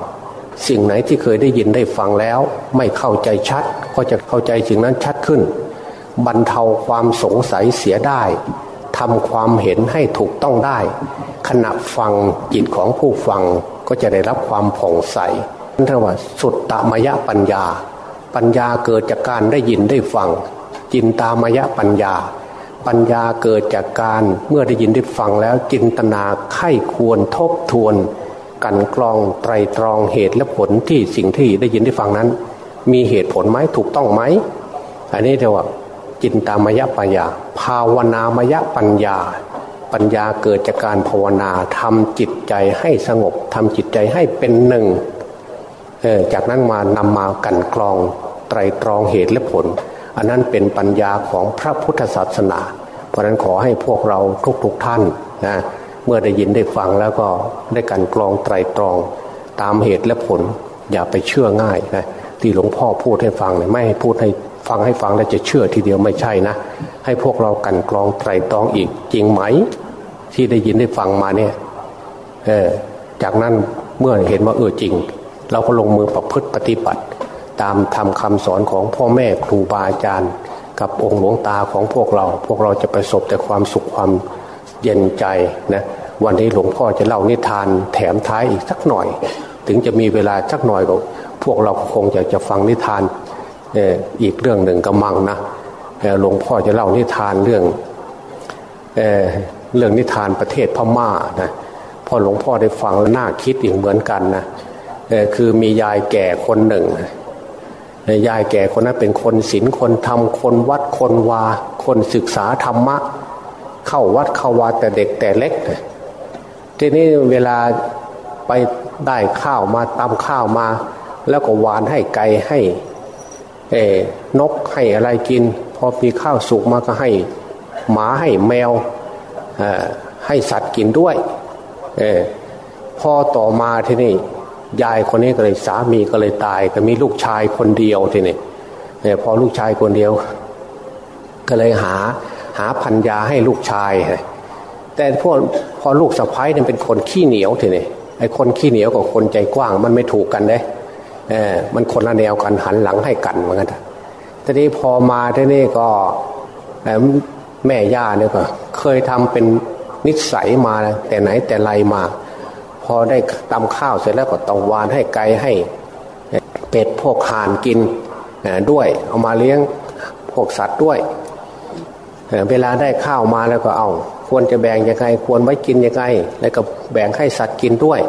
สิ่งไหนที่เคยได้ยินได้ฟังแล้ว ไม่เข้าใจชัด ก็จะเข้าใจสิ่งนั้นชัดขึ้น บรรเทาความสงสัยเสียได้ทำความเห็นให้ถูกต้องได้ ขณะฟังจิตของผู้ฟังก็จะได้รับความผ่องใสนั่นเรียกว่าสุดตมยปัญญา ปัญญาเกิดจากการได้ยินได้ฟัง จินตามยะปัญญา ปัญญาเกิดจากการเมื่อได้ยินได้ฟังแล้วจินตนาไข้ควรทบทวน กันกรองไตรตรองเหตุและผลที่สิ่งที่ได้ยินได้ฟังนั้น มีเหตุผลไหมถูกต้องไหมอันนี้เรียกว่าจินตามยะปัญญา ภาวนามยะปัญญา ปัญญาเกิดจากการภาวนาทำจิตใจให้สงบทำจิตใจให้เป็นหนึ่งจากนั้นมานำมากันกรองไตรตรองเหตุและผล อันนั้นเป็นปัญญาของพระพุทธศาสนา เพราะนั้นขอให้พวกเราทุกๆทท่านนะเมื่อได้ยินได้ฟังแล้วก็ได้กันกรองไตรตรอง ตามเหตุและผล อย่าไปเชื่อง่ายนะที่หลวงพ่อพูดให้ฟังเนี่ยไม่ให้พูดให้ฟังให้ฟังแล้วจะเชื่อทีเดียวไม่ใช่นะ ให้พวกเรากันกรองไตรตรองอีกจริงไหม ที่ได้ยินได้ฟังมาเนี่ยเออจากนั้นเมื่อเห็นว่าเออจริง เราก็ลงมือประพฤติปฏิบัติ ตามทำคำสอนของพ่อแม่ครูบาอาจารย์ กับองค์หลวงตาของพวกเรา พวกเราจะประสบแต่ความสุขความเย็นใจนะวันนี้หลวงพ่อจะเล่านิทานแถมท้ายอีกสักหน่อย ถึงจะมีเวลาสักหน่อยก็พวกเราคงจะจะฟังนิทานอีกเรื่องหนึ่งกำมังนะหลวงพ่อจะเล่านิทานเรื่องเเรื่องนิทานประเทศพม่านะพอหลวงพ่อได้ฟังแล้วน่าคิดอีกเหมือนกันนะคือมียายแก่คนหนึ่ง ยายแก่คนนั้นเป็นคนศีลคนทำคนวัดคนวา คนศึกษาธรรมะ เข้าวัดเข้าวาแต่เด็กแต่เล็ก ทีนี้เวลาไปได้ข้าวมาตำข้าวมา แล้วก็หวานให้ไก่ให้เอนกให้อะไรกิน พอมีข้าวสุกมาก็ให้หมาให้แมวให้สัตว์กินด้วยอพอต่อมาทีนี่ ยายคนนี้ก็เลยสามีก็เลยตาย ก็มีลูกชายคนเดียวทีนี่เนพอลูกชายคนเดียว ก็เลยหาหาพันยาให้ลูกชายแต่พวกพอลูกสะพ้ายเนี่ยเป็นคนขี้เหนียวทีนี่ไอ้คนขี้เหนียวกับคนใจกว้าง มันไม่ถูกกันเลยเออมันคนละแนวกันหันหลังให้กันเหมือนกันทีนี้พอมาที่นี่ก็แม่ย่าเนี่ยก็ เคยทำเป็นนิสัยมาแต่ไหนแต่ไรมา พอได้ตำข้าวเสร็จแล้วก็ต้องวานให้ไก่ให้เป็ดพวกห่านกินด้วยเอามาเลี้ยงพวกสัตว์ด้วย เวลาได้ข้าวมาแล้วก็เอา ควรจะแบ่งยังไงควรไว้กินยังไงแล้วก็แบ่งให้สัตว์กินด้วย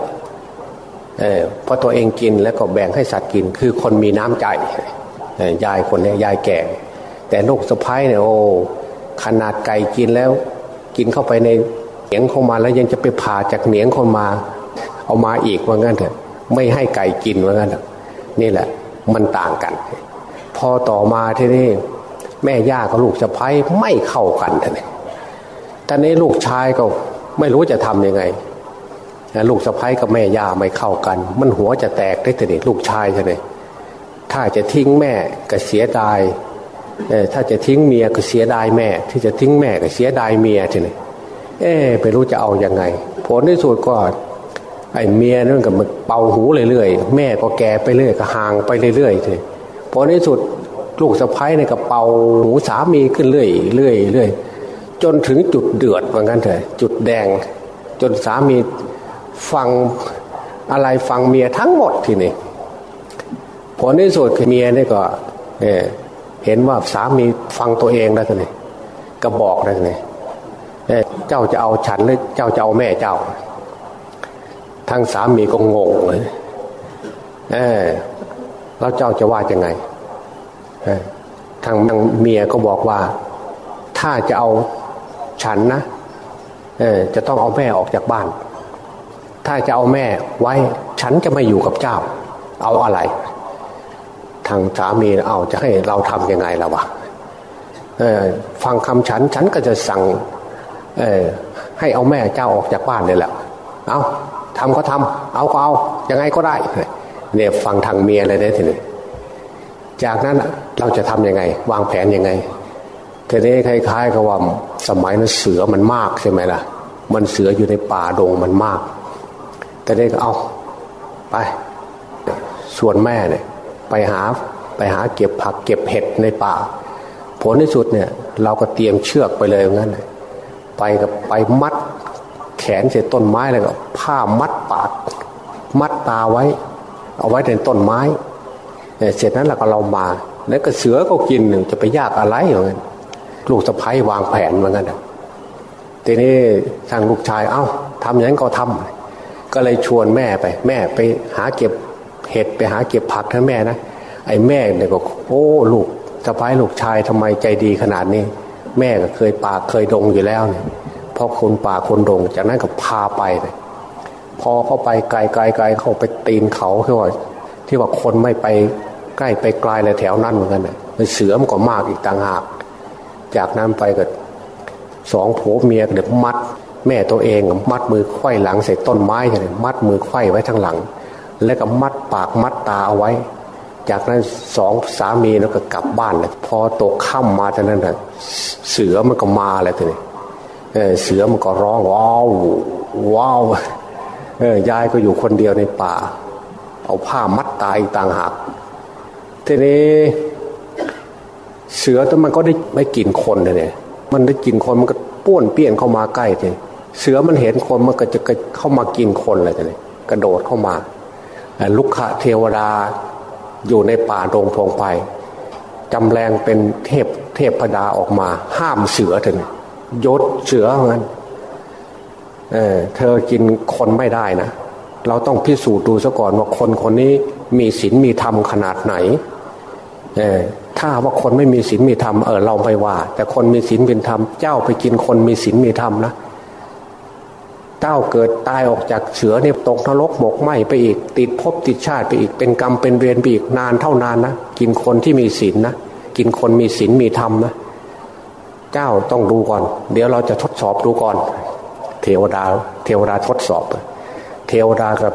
เออพอตัวเองกินแล้วก็แบ่งให้สัตว์กิน คือคนมีน้ำใจยายคนนี้ยายแก่ แต่ลูกสะพ้ายเนี่ยโอ้ขนาดไก่กินแล้ว กินเข้าไปในเหนียงเข้ามาแล้วยังจะไปผ่าจากเหนียงคนมา เอามาอีกว่างั้นเถอะไม่ให้ไก่กินว่างั้นเถอะนี่แหละ มันต่างกัน พอต่อมาที่นี่ แม่ย่ากับลูกสะพ้ายไม่เข้ากันท่านนี้ท่านนี้ลูกชายก็ไม่รู้จะทํำยังไงลูกสะพ้ายกับแม่ย่าไม่เข้ากัน มันหัวจะแตกได้แต่เด็กลูกชายใช่ไหมถ้าจะทิ้งแม่ก็เสียดายถ้าจะทิ้งเมียก็เสียดายแม่ ที่จะทิ้งแม่ก็เสียดายเมียใช่ไหมเอ๊ไปรู้จะเอาอยัางไง ผลที่สุดก็ ไอ้เมียนั่นก็มันเป่าหูเรื่อยๆแม่ก็แก่ไปเรื่อยก็ห่างไปเรื่อยๆเลยผลที่สุดลูกสะพ้ายเนี่ยก็เป่าหูสามีขึ้นเรื่อยเรื่อยเรื่อยจนถึงจุดเดือดเหมือนกันเถอะจุดแดง จนสามีฟังอะไรฟังเมียทั้งหมดทีนี้ผลที่สุดเมียนี่ก็เเห็นว่าสามีฟังตัวเองแล้วทีนี้ก็บอกแล้วทีนี้เจ้าจะเอาฉันหรือเจ้าจะเอาแม่เจ้า ทั้งสามีก็งงเลยเออแล้วเจ้าจะว่ายังไงทางเมียก็บอกว่า ถ้าจะเอาฉันนะเออจะต้องเอาแม่ออกจากบ้าน ถ้าจะเอาแม่ไว้ฉันจะไม่อยู่กับเจ้า เอาอะไร ทางสามีเอาจะให้เราทำยังไงล่ะวะฟังคำฉันฉันก็จะสั่งให้เอาแม่เจ้าออกจากบ้านเลยแหละเอา ทำก็ทำเอาก็เอายังไงก็ได้เนี่ยฟังทางเมียเลยได้ทีนี้จากนั้นเราจะทำยังไง วางแผนยังไงทีนี้คล้ายๆกับว่าสมัยนั้นเสือมันมากใช่ไหมล่ะ มันเสืออยู่ในป่าดงมันมากแต่นี้ก็เอาไป ส่วนแม่เนี่ย ไปหาไปหาเก็บผักเก็บเห็ดในป่า ผลที่สุดเนี่ย เราก็เตรียมเชือกไปเลยงั้นเลยไปกับไปมัด แขนเสร็จต้นไม้เลยก็ผ้ามัดปาก มัดตาไว้ เอาไว้ในต้นไม้เสร็จนั้นเราก็เรามา แล้วก็เสือก็กินหนึ่งจะไปยากอะไรอย่างเงี้ยลูกสะพ้ยวางแผนเหมือนกันทีนี้ทางลูกชาย เอา้าทำอย่างนั้นก็ทำก็เลยชวนแม่ไป แม่ไปหาเก็บเห็ดไปหาเก็บผักทั้แม่นะไอ้แม่เนี่ยก็โอ้ลูกสะพ้ายลูกชายทำไมใจดีขนาดนี้ แม่ก็เคยป่าเคยดงอยู่แล้วเนี่ย พราะคนป่าคนดง จากนั้นก็พาไปเลยพอเข้าไปไกลไกลไกลเข้าไปตีนเขาที่ว่าที่ว่าคนไม่ไปใกล้ไปไกลเลยแถวนั้นเหมือนกันเลยเสือมันก็มากอีกต่างหาก จากนั้นไปก็สองผัวเมียเดี๋ยมัด แม่ตัวเองมัดมือไขว้หลังใส่ต้นไม้เลยมัดมือไขว้ไว้ทั้งหลัง แล้วก็มัดปากมัดตาเอาไว้ จากนั้นสองสามีแล้วก็กลับบ้านเลยพอตกค่ำมาเท่านั้นนะเสือมันก็มาเลยทีนี้ เสือมันก็ร้องว้าวว้าวยายก็อยู่คนเดียวในป่า เอาผ้ามัดตายต่างหากทีนี้เสือแต่มันก็ได้ไม่กินคนเลยเนี่ยมันได้กินคนมันก็ป้วนเปี้ยนเข้ามาใกล้เลยเสือมันเห็นคนมันก็จะเข้ามากินคนเลยเลยกระโดดเข้ามาลุกขะเทวดาอยู่ในป่าโรงพงไพ่จำแรงเป็นเทพเทพพดาออกมา ห้ามเสือเถอะ ยศเสือเหมือนเออเธอกินคนไม่ได้นะ เราต้องพิสูจน์ดูซะก่อนว่าคนคนนี้มีศีลมีธรรมขนาดไหนเออถ้าว่าคนไม่มีศีลมีธรรมเออเราไม่ว่า แต่คนมีศีลเป็นธรรมเจ้าไปกินคนมีศีลมีธรรมนะเจ้าเกิดตายออกจากเสือเนี่ยตกนรกหมกไหมไปอีก ติดภพติดชาติไปอีกเป็นกรรมเป็นเวรไปอีกนานเท่านานนะกินคนที่มีศีลนะกินคนมีศีลมีธรรมนะ เจ้าต้องดูก่อน เดี๋ยวเราจะทดสอบดูก่อน เทวดา เทวดาทดสอบ เทวดากับ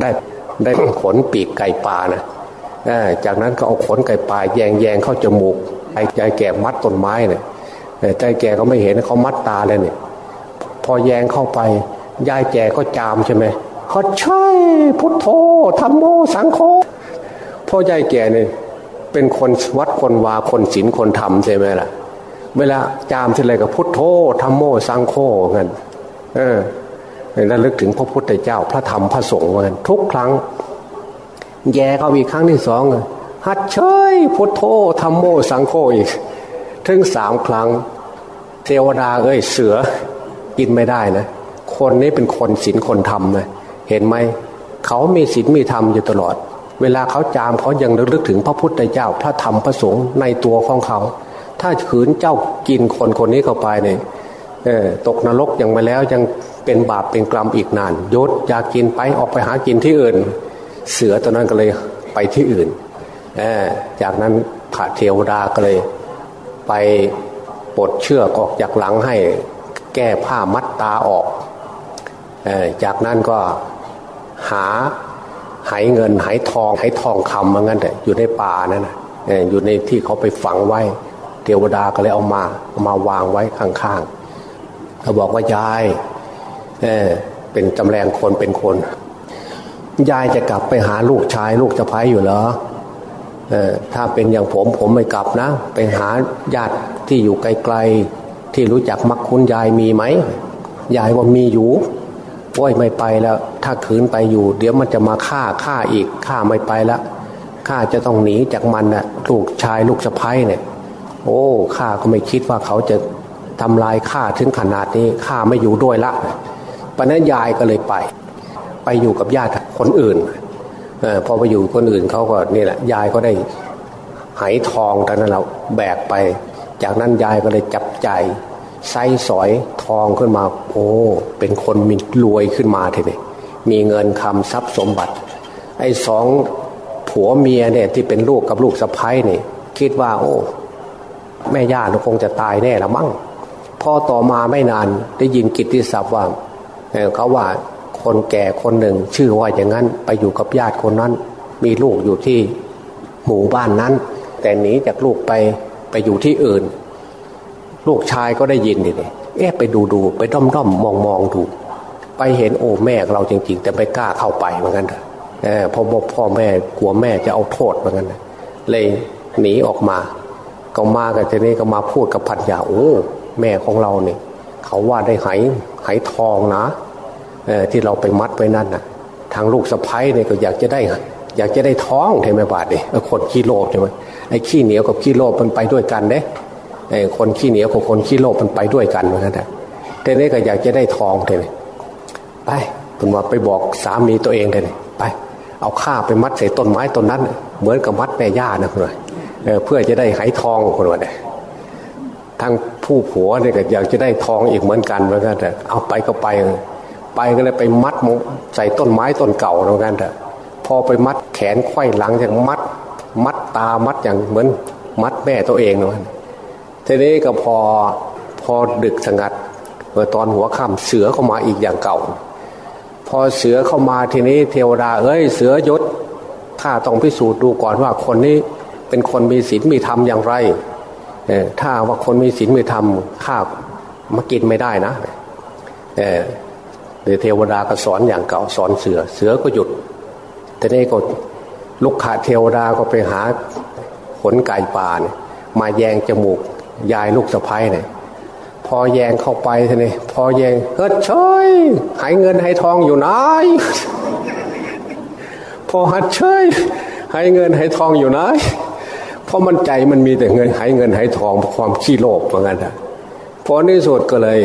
ได้ได้ขนปีกไก่ป่านะจากนั้นก็เอาขนไก่ป่าแยงแยงเข้าจมูกไอ้ใจแก่มัดต้นไม้เนี่ยใจแก่ก็ไม่เห็นเขามัดตาเลยเนี่ยพอแยงเข้าไปยายแก่ก็จามใช่ไหมเขาใช่พุทโธธรรมโมสังโฆพ่อยายแก่เนี่ยเป็นคนวัดคนวาคนศีลคนธรรมใช่ไหมล่ะ เวลาจามทีไรกับพุทโธธรรมโมสังโฆเงินเออแล้วลึกถึงพระพุทธเจ้าพระธรรมพระสงฆ์เงินทุกครั้ง แย่เขาอีกครั้งที่สองหัดเชยพุทโธธรรมโมสังโฆอีกถึงสามครั้ง เทวดาเอ้ยเสือกินไม่ได้นะ คนนี้เป็นคนศีลคนธรรมนะเห็นไหมเขามีศีลมีธรรมอยู่ตลอด เวลาเขาจามเขายังลึกถึงพระพุทธเจ้าพระธรรมพระสงฆ์ในตัวของเขา ถ้าขืนเจ้ากินคนคนนี้เข้าไปเนี่ยตกนรกยังไปแล้วยังเป็นบาปเป็นกรรมอีกนานยศอยากกินไปออกไปหากินที่อื่น เสือตอนนั้นก็เลยไปที่อื่น จากนั้นพระเทวดาก็เลย ไปปลดเชือกออกจากหลังให้แก้ผ้ามัดตาออก จากนั้นก็หาหายเงินหายทองหายทองคำเหมือนกันแต่อยู่ในป่านั่นนะอยู่ในที่เขาไปฝังไว้ เทวดาก็เลยเอามาเอามาวางไว้ข้างๆเขาบอกว่ายายเออเป็นจำแรงคนเป็นคน ยายจะกลับไปหาลูกชายลูกจะพายอยู่เหรอเออถ้าเป็นอย่างผมผมไม่กลับนะ ไปหาญาติที่อยู่ไกลๆ ที่รู้จักมักคุ้นยายมีไหมยายว่ามีอยู่โอ้ยไม่ไปแล้ว ถ้าขืนไปอยู่ เดี๋ยวมันจะมาฆ่าฆ่าอีกฆ่าไม่ไปแล้วข้าจะต้องหนีจากมันนะ่ะลูกชายลูกสะพ้ายเนี่ย โอ้ข้าก็ไม่คิดว่าเขาจะทำลายข้าถึงขนาดนี้ข้าไม่อยู่ด้วยละปนั้นยายก็เลยไป ไปอยู่กับญาติคนอื่นอพอไปอยู่คนอื่นเขาก็นี่แหละยายก็ได้ไหทองตอนนั้นเราแบกไป จากนั้นยายก็เลยจับใจไซสอยทองขึ้นมา โอ้เป็นคนมีรวยขึ้นมาทีนี้มีเงินคำทรัพย์สมบัติ ไอ้สองผัวเมียเนี่ยที่เป็นลูกกับลูกสะพ้ายนี่ คิดว่า โอ้ แม่ย่าคงจะตายแน่ละมั้งพอต่อมาไม่นานได้ยินกิตติศัพท์ว่าเขาว่าคนแก่คนหนึ่ง ชื่อว่าอย่างนั้นไปอยู่กับญาติคนนั้น มีลูกอยู่ที่หมู่บ้านนั้น แต่หนีจากลูกไปไปอยู่ที่อื่น ลูกชายก็ได้ยินดิเอ๊ะไปดูดูไปด้อมด้อมมองมองดู ไปเห็นโอ้แม่เราจริง ๆ แต่ไม่กล้าเข้าไปเหมือนกันเออพอพ่อแม่กลัวแม่จะเอาโทษเหมือนกันเลยหนีออกมา ก็มากันทีนี้ก็มาพูดกับพันยาโอ้แม่ของเราเนี่ยเขาว่าได้ไหไหทองนะที่เราไปมัดไว้นั่นนะทางลูกสะพ้ายเนี่ยก็อยากจะได้ อยากจะได้ท้องใช่ไหมบาทเนี่ยคนขี้โลภใช่ไหมไอ้ขี้เหนียวกับขี้โลภมันไปด้วยกันเด้ไอ้คนขี้เหนียวกับคนขี้โลภมันไปด้วยกันเหมือนกันแต่ทีนี้ก็อยากจะได้ทองเลยไปคุณว่าไปบอกสามีตัวเองเลยไป เอาข้าไปมัดใส่ต้นไม้ต้นนั้น เหมือนกับมัดแม่ย่านะคุณว่า เพื่อจะได้ไหทองคุณว่าเนี่ยทั้งผู้ผัวเนี่ยก็อยากจะได้ทองอีกเหมือนกันเหมือนกันแต่เอาไปก็ไป ไปก็เลยไปมัดใส่ต้นไม้ต้นเก่าเหมือนกันแต่พอไปมัดแขนไขว้หลังจากมัด มัดตามัดอย่างเหมือนมัดแม่ตัวเองเนะทีนี้ก็พอพอดึกสงัดเมื่อตอนหัวค่ำเสือเข้ามาอีกอย่างเก่า พอเสือเข้ามาทีนี้เทวดา เอ้ย เสือยศข้าต้องพิสูจน์ดูก่อนว่าคนนี้ เป็นคนมีศีลมีธรรมอย่างไรถ้าว่าคนมีศีลมีธรรมข้ามากินไม่ได้นะเดี๋ยวเทวดาก็สอนอย่างเก่าสอนเสือ เสือก็หยุดแต่นี้ก็ลุกขาเทวดาก็ไปหาขนไก่ป่าเนี่ยมาแยงจมูกยายลูกสะพ้ายเนี่ยพอแยงเข้าไปทีนี้พอแยงเฮ้ยช่วยหายเงินให้ทองอยู่ไหนพอหัดช่วยให้เงินให้ทองอยู่ไหน ราะมันใจมันมีแต่เงินหายเงินหายทองความขี้โลภเหมือนกันนะพอในสุดก็เลย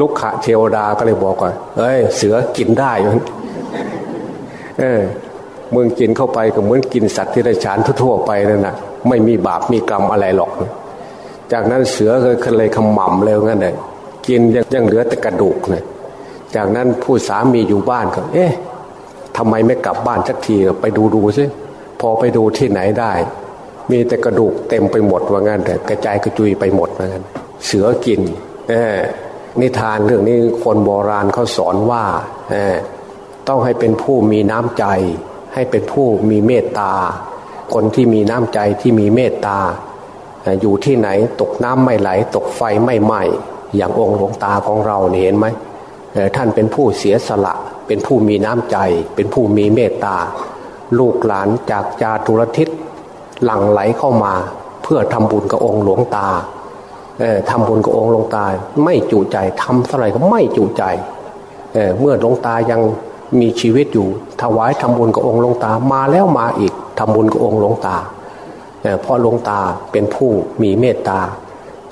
ลุกขะเทวดาก็เลยบอกว่าเอ้ย เสือกินได้ยันเออเมึงกินเข้าไปก็เหมือนกินสัตว์ที่ไรฉานทั่วๆไปนั่นนะไม่มีบาปมีกรรมอะไรหรอก จากนั้นเสือก็เลยขมำเลยงั้นเลยกินยังยังเหลือแต่กระดูกเนี่ยจากนั้นผู้สามีอยู่บ้านก็ เอ๊ะทำไมไม่กลับบ้านสักทีไปดูดูซิพอไปดูที่ไหนได้ มีแต่กระดูกเต็มไปหมดว่างั้นแต่กระจายกระจุยไปหมดว่างั้นเสือกินนิทานเรื่องนี้คนโบราณเขาสอนว่าต้องให้เป็นผู้มีน้ำใจ ให้เป็นผู้มีเมตตา คนที่มีน้ำใจที่มีเมตตา อยู่ที่ไหนตกน้ำไม่ไหล ตกไฟไม่ไหม้อย่างองค์หลวงตาของเราเห็นไหมท่านเป็นผู้เสียสละ เป็นผู้มีน้ำใจ เป็นผู้มีเมตตา ลูกหลานจากจาตุรทิศ หลั่งไหลเข้ามา เพื่อทำบุญกับองค์หลวงตาเออทำบุญกับองค์หลวงตา ไม่จุใจทำเท่าไหร่ก็ไม่จุใจเเมื่อหลวงตายังมีชีวิตอยู่ ถวายทำบุญกับองค์หลวงตามาแล้วมาอีกทำบุญกับองค์หลวงตาเพราะหลวงตาเป็นผู้มีเมตตา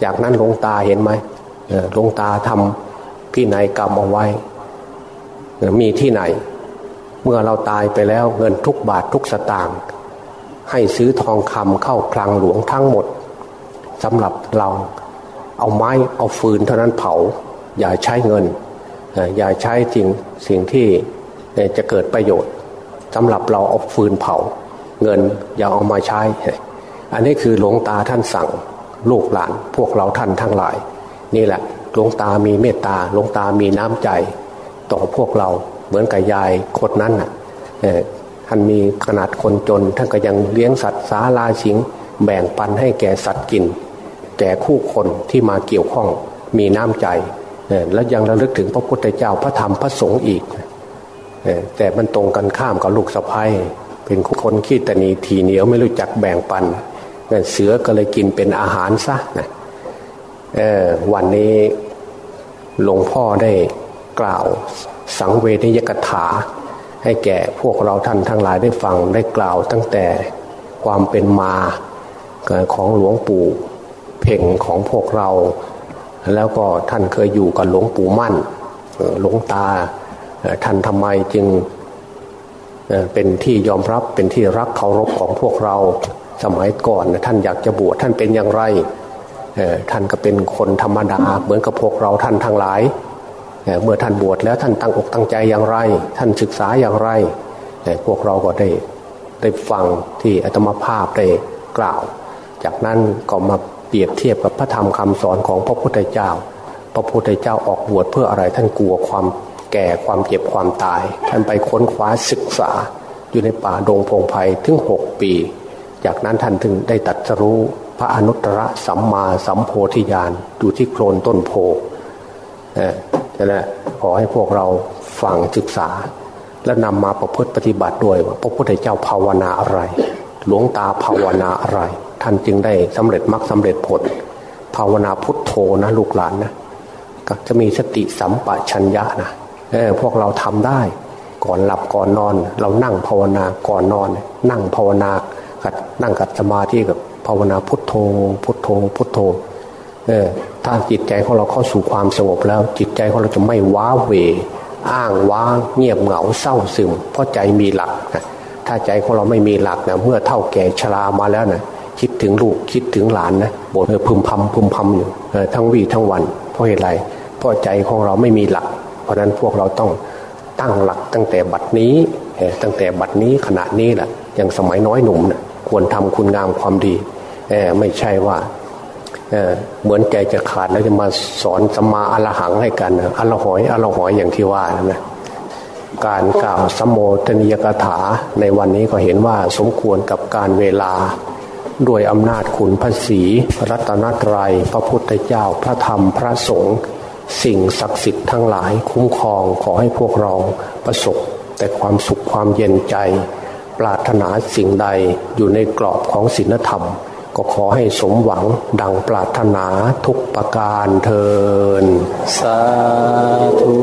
จากนั้นหลวงตาเห็นไหมหลวงตาทำพี่ไหนกรรมเอาไว้ มีที่ไหน เมื่อเราตายไปแล้วเงินทุกบาททุกสตางค์ ให้ซื้อทองคำเข้าคลังหลวงทั้งหมดสำหรับเราเอาไม้เอาฟืนเท่านั้นเผา อย่าใช้เงิน อย่าใช้สิ่งสิ่งที่จะเกิดประโยชน์สำหรับเราเอาฟืนเผา เงินอย่าเอามาใช้ อันนี้คือหลวงตาท่านสั่งลูกหลานพวกเราท่านทั้งหลาย นี่แหละหลวงตามีเมตตาหลวงตามีน้ำใจ ต่อพวกเราเหมือนกับยายคนนั้นน่ะ ท่านมีขนาดคนจน ท่านก็ยังเลี้ยงสัตว์สาลาชิง แบ่งปันให้แก่สัตว์กิน แก่คู่คนที่มาเกี่ยวข้องมีน้ำใจ แล้วยังระลึกถึงพระพุทธเจ้าพระธรรมพระสงฆ์อีก แต่มันตรงกันข้ามกับลูกสะพ้ายเป็นคนขี้ตนีทีเหนียวไม่รู้จักแบ่งปันเสือก็เลยกินเป็นอาหารซะนะวันนี้หลวงพ่อได้กล่าวสังเวทยกถา ให้แก่พวกเราท่านทั้งหลายได้ฟังได้กล่าวตั้งแต่ความเป็นมาของหลวงปู่เพ่งของพวกเรา แล้วก็ท่านเคยอยู่กับหลวงปู่มั่นหลวงตาท่านทำไมจึงเป็นที่ยอมรับเป็นที่รักเคารพของพวกเราสมัยก่อนท่านอยากจะบวชท่านเป็นอย่างไรท่านก็เป็นคนธรรมดาเหมือนกับพวกเราท่านทั้งหลาย เมื่อท่านบวชแล้วท่านตั้งอกตั้งใจอย่างไร ท่านศึกษาอย่างไร พวกเราก็ได้ได้ฟังที่อาตมาภาพได้กล่าว จากนั้นก็มาเปรียบเทียบกับพระธรรมคำสอนของพระพุทธเจ้า พระพุทธเจ้าออกบวชเพื่ออะไรท่านกลัวความแก่ความเจ็บความตาย ท่านไปค้นคว้าศึกษาอยู่ในป่าดงพงไพ่ถึงหกปี จากนั้นท่านถึงได้ตัดสรู้พระอนุตตรสัมมาสัมโพธิญาณอยู่ที่โคลนต้นโพ นั่นแหละขอให้พวกเราฟังศึกษา และนำมาประพฤติปฏิบัติด้วยว่าพระพุทธเจ้าภาวนาอะไร หลวงตาภาวนาอะไร ท่านจึงได้สำเร็จมรรคสาเร็จผล ภาวนาพุทโธนะลูกหลานนะก็จะมีสติสัมปชัญญะนะเออพวกเราทำได้ก่อนหลับก่อนนอน เรานั่งภาวนาก่อนนอน นั่งภาวนากัดนั่งกัดสมาธิกับภาวนาพุทโธ พุทโธ พุทโธ ออถ้าจิตใจของเราเข้าสู่ความสงบแล้ว จิตใจของเราจะไม่ว้าเหวอ้างว้างเงียบเหงาเศร้าซึม เพราะใจมีหลักนะถ้าใจของเราไม่มีหลักนะเมื่อเท่าแก่ชรามาแล้วนะคิดถึงลูกคิดถึงหลานนะบ่นพึมพำพึมพำอยู่ทั้งวี่ทั้งวัน เพราะเหตุไรเพราะใจของเราไม่มีหลัก เพราะนั้นพวกเราต้องตั้งหลักตั้งแต่บัดนี้ตั้งแต่บัดนี้ขณะนี้แหละยังสมัยน้อยหนุ่มนะควรทำคุณงามความดีไม่ใช่ว่า เหมือนใจจะขาดแล้วจะมาสอนสัมมาอรหังให้กันอรหอยอรหอยอย่างที่ว่านะการกล่าวสมโภชนิยกถาในวันนี้ก็เห็นว่าสมควรกับการเวลาด้วยอำนาจคุณพระศีรัตนตรยัย พระพุทธเจ้าพระธรรมพระสงฆ์สิ่งศักดิ์สิทธิ์ทั้งหลายคุ้มครองขอให้พวกเราประสบ แต่ความสุขความเย็นใจ ปรารถนาสิ่งใดอยู่ในกรอบของศีลธรรม ก็ขอให้สมหวังดังปรารถนาทุกประการเทินสาธุ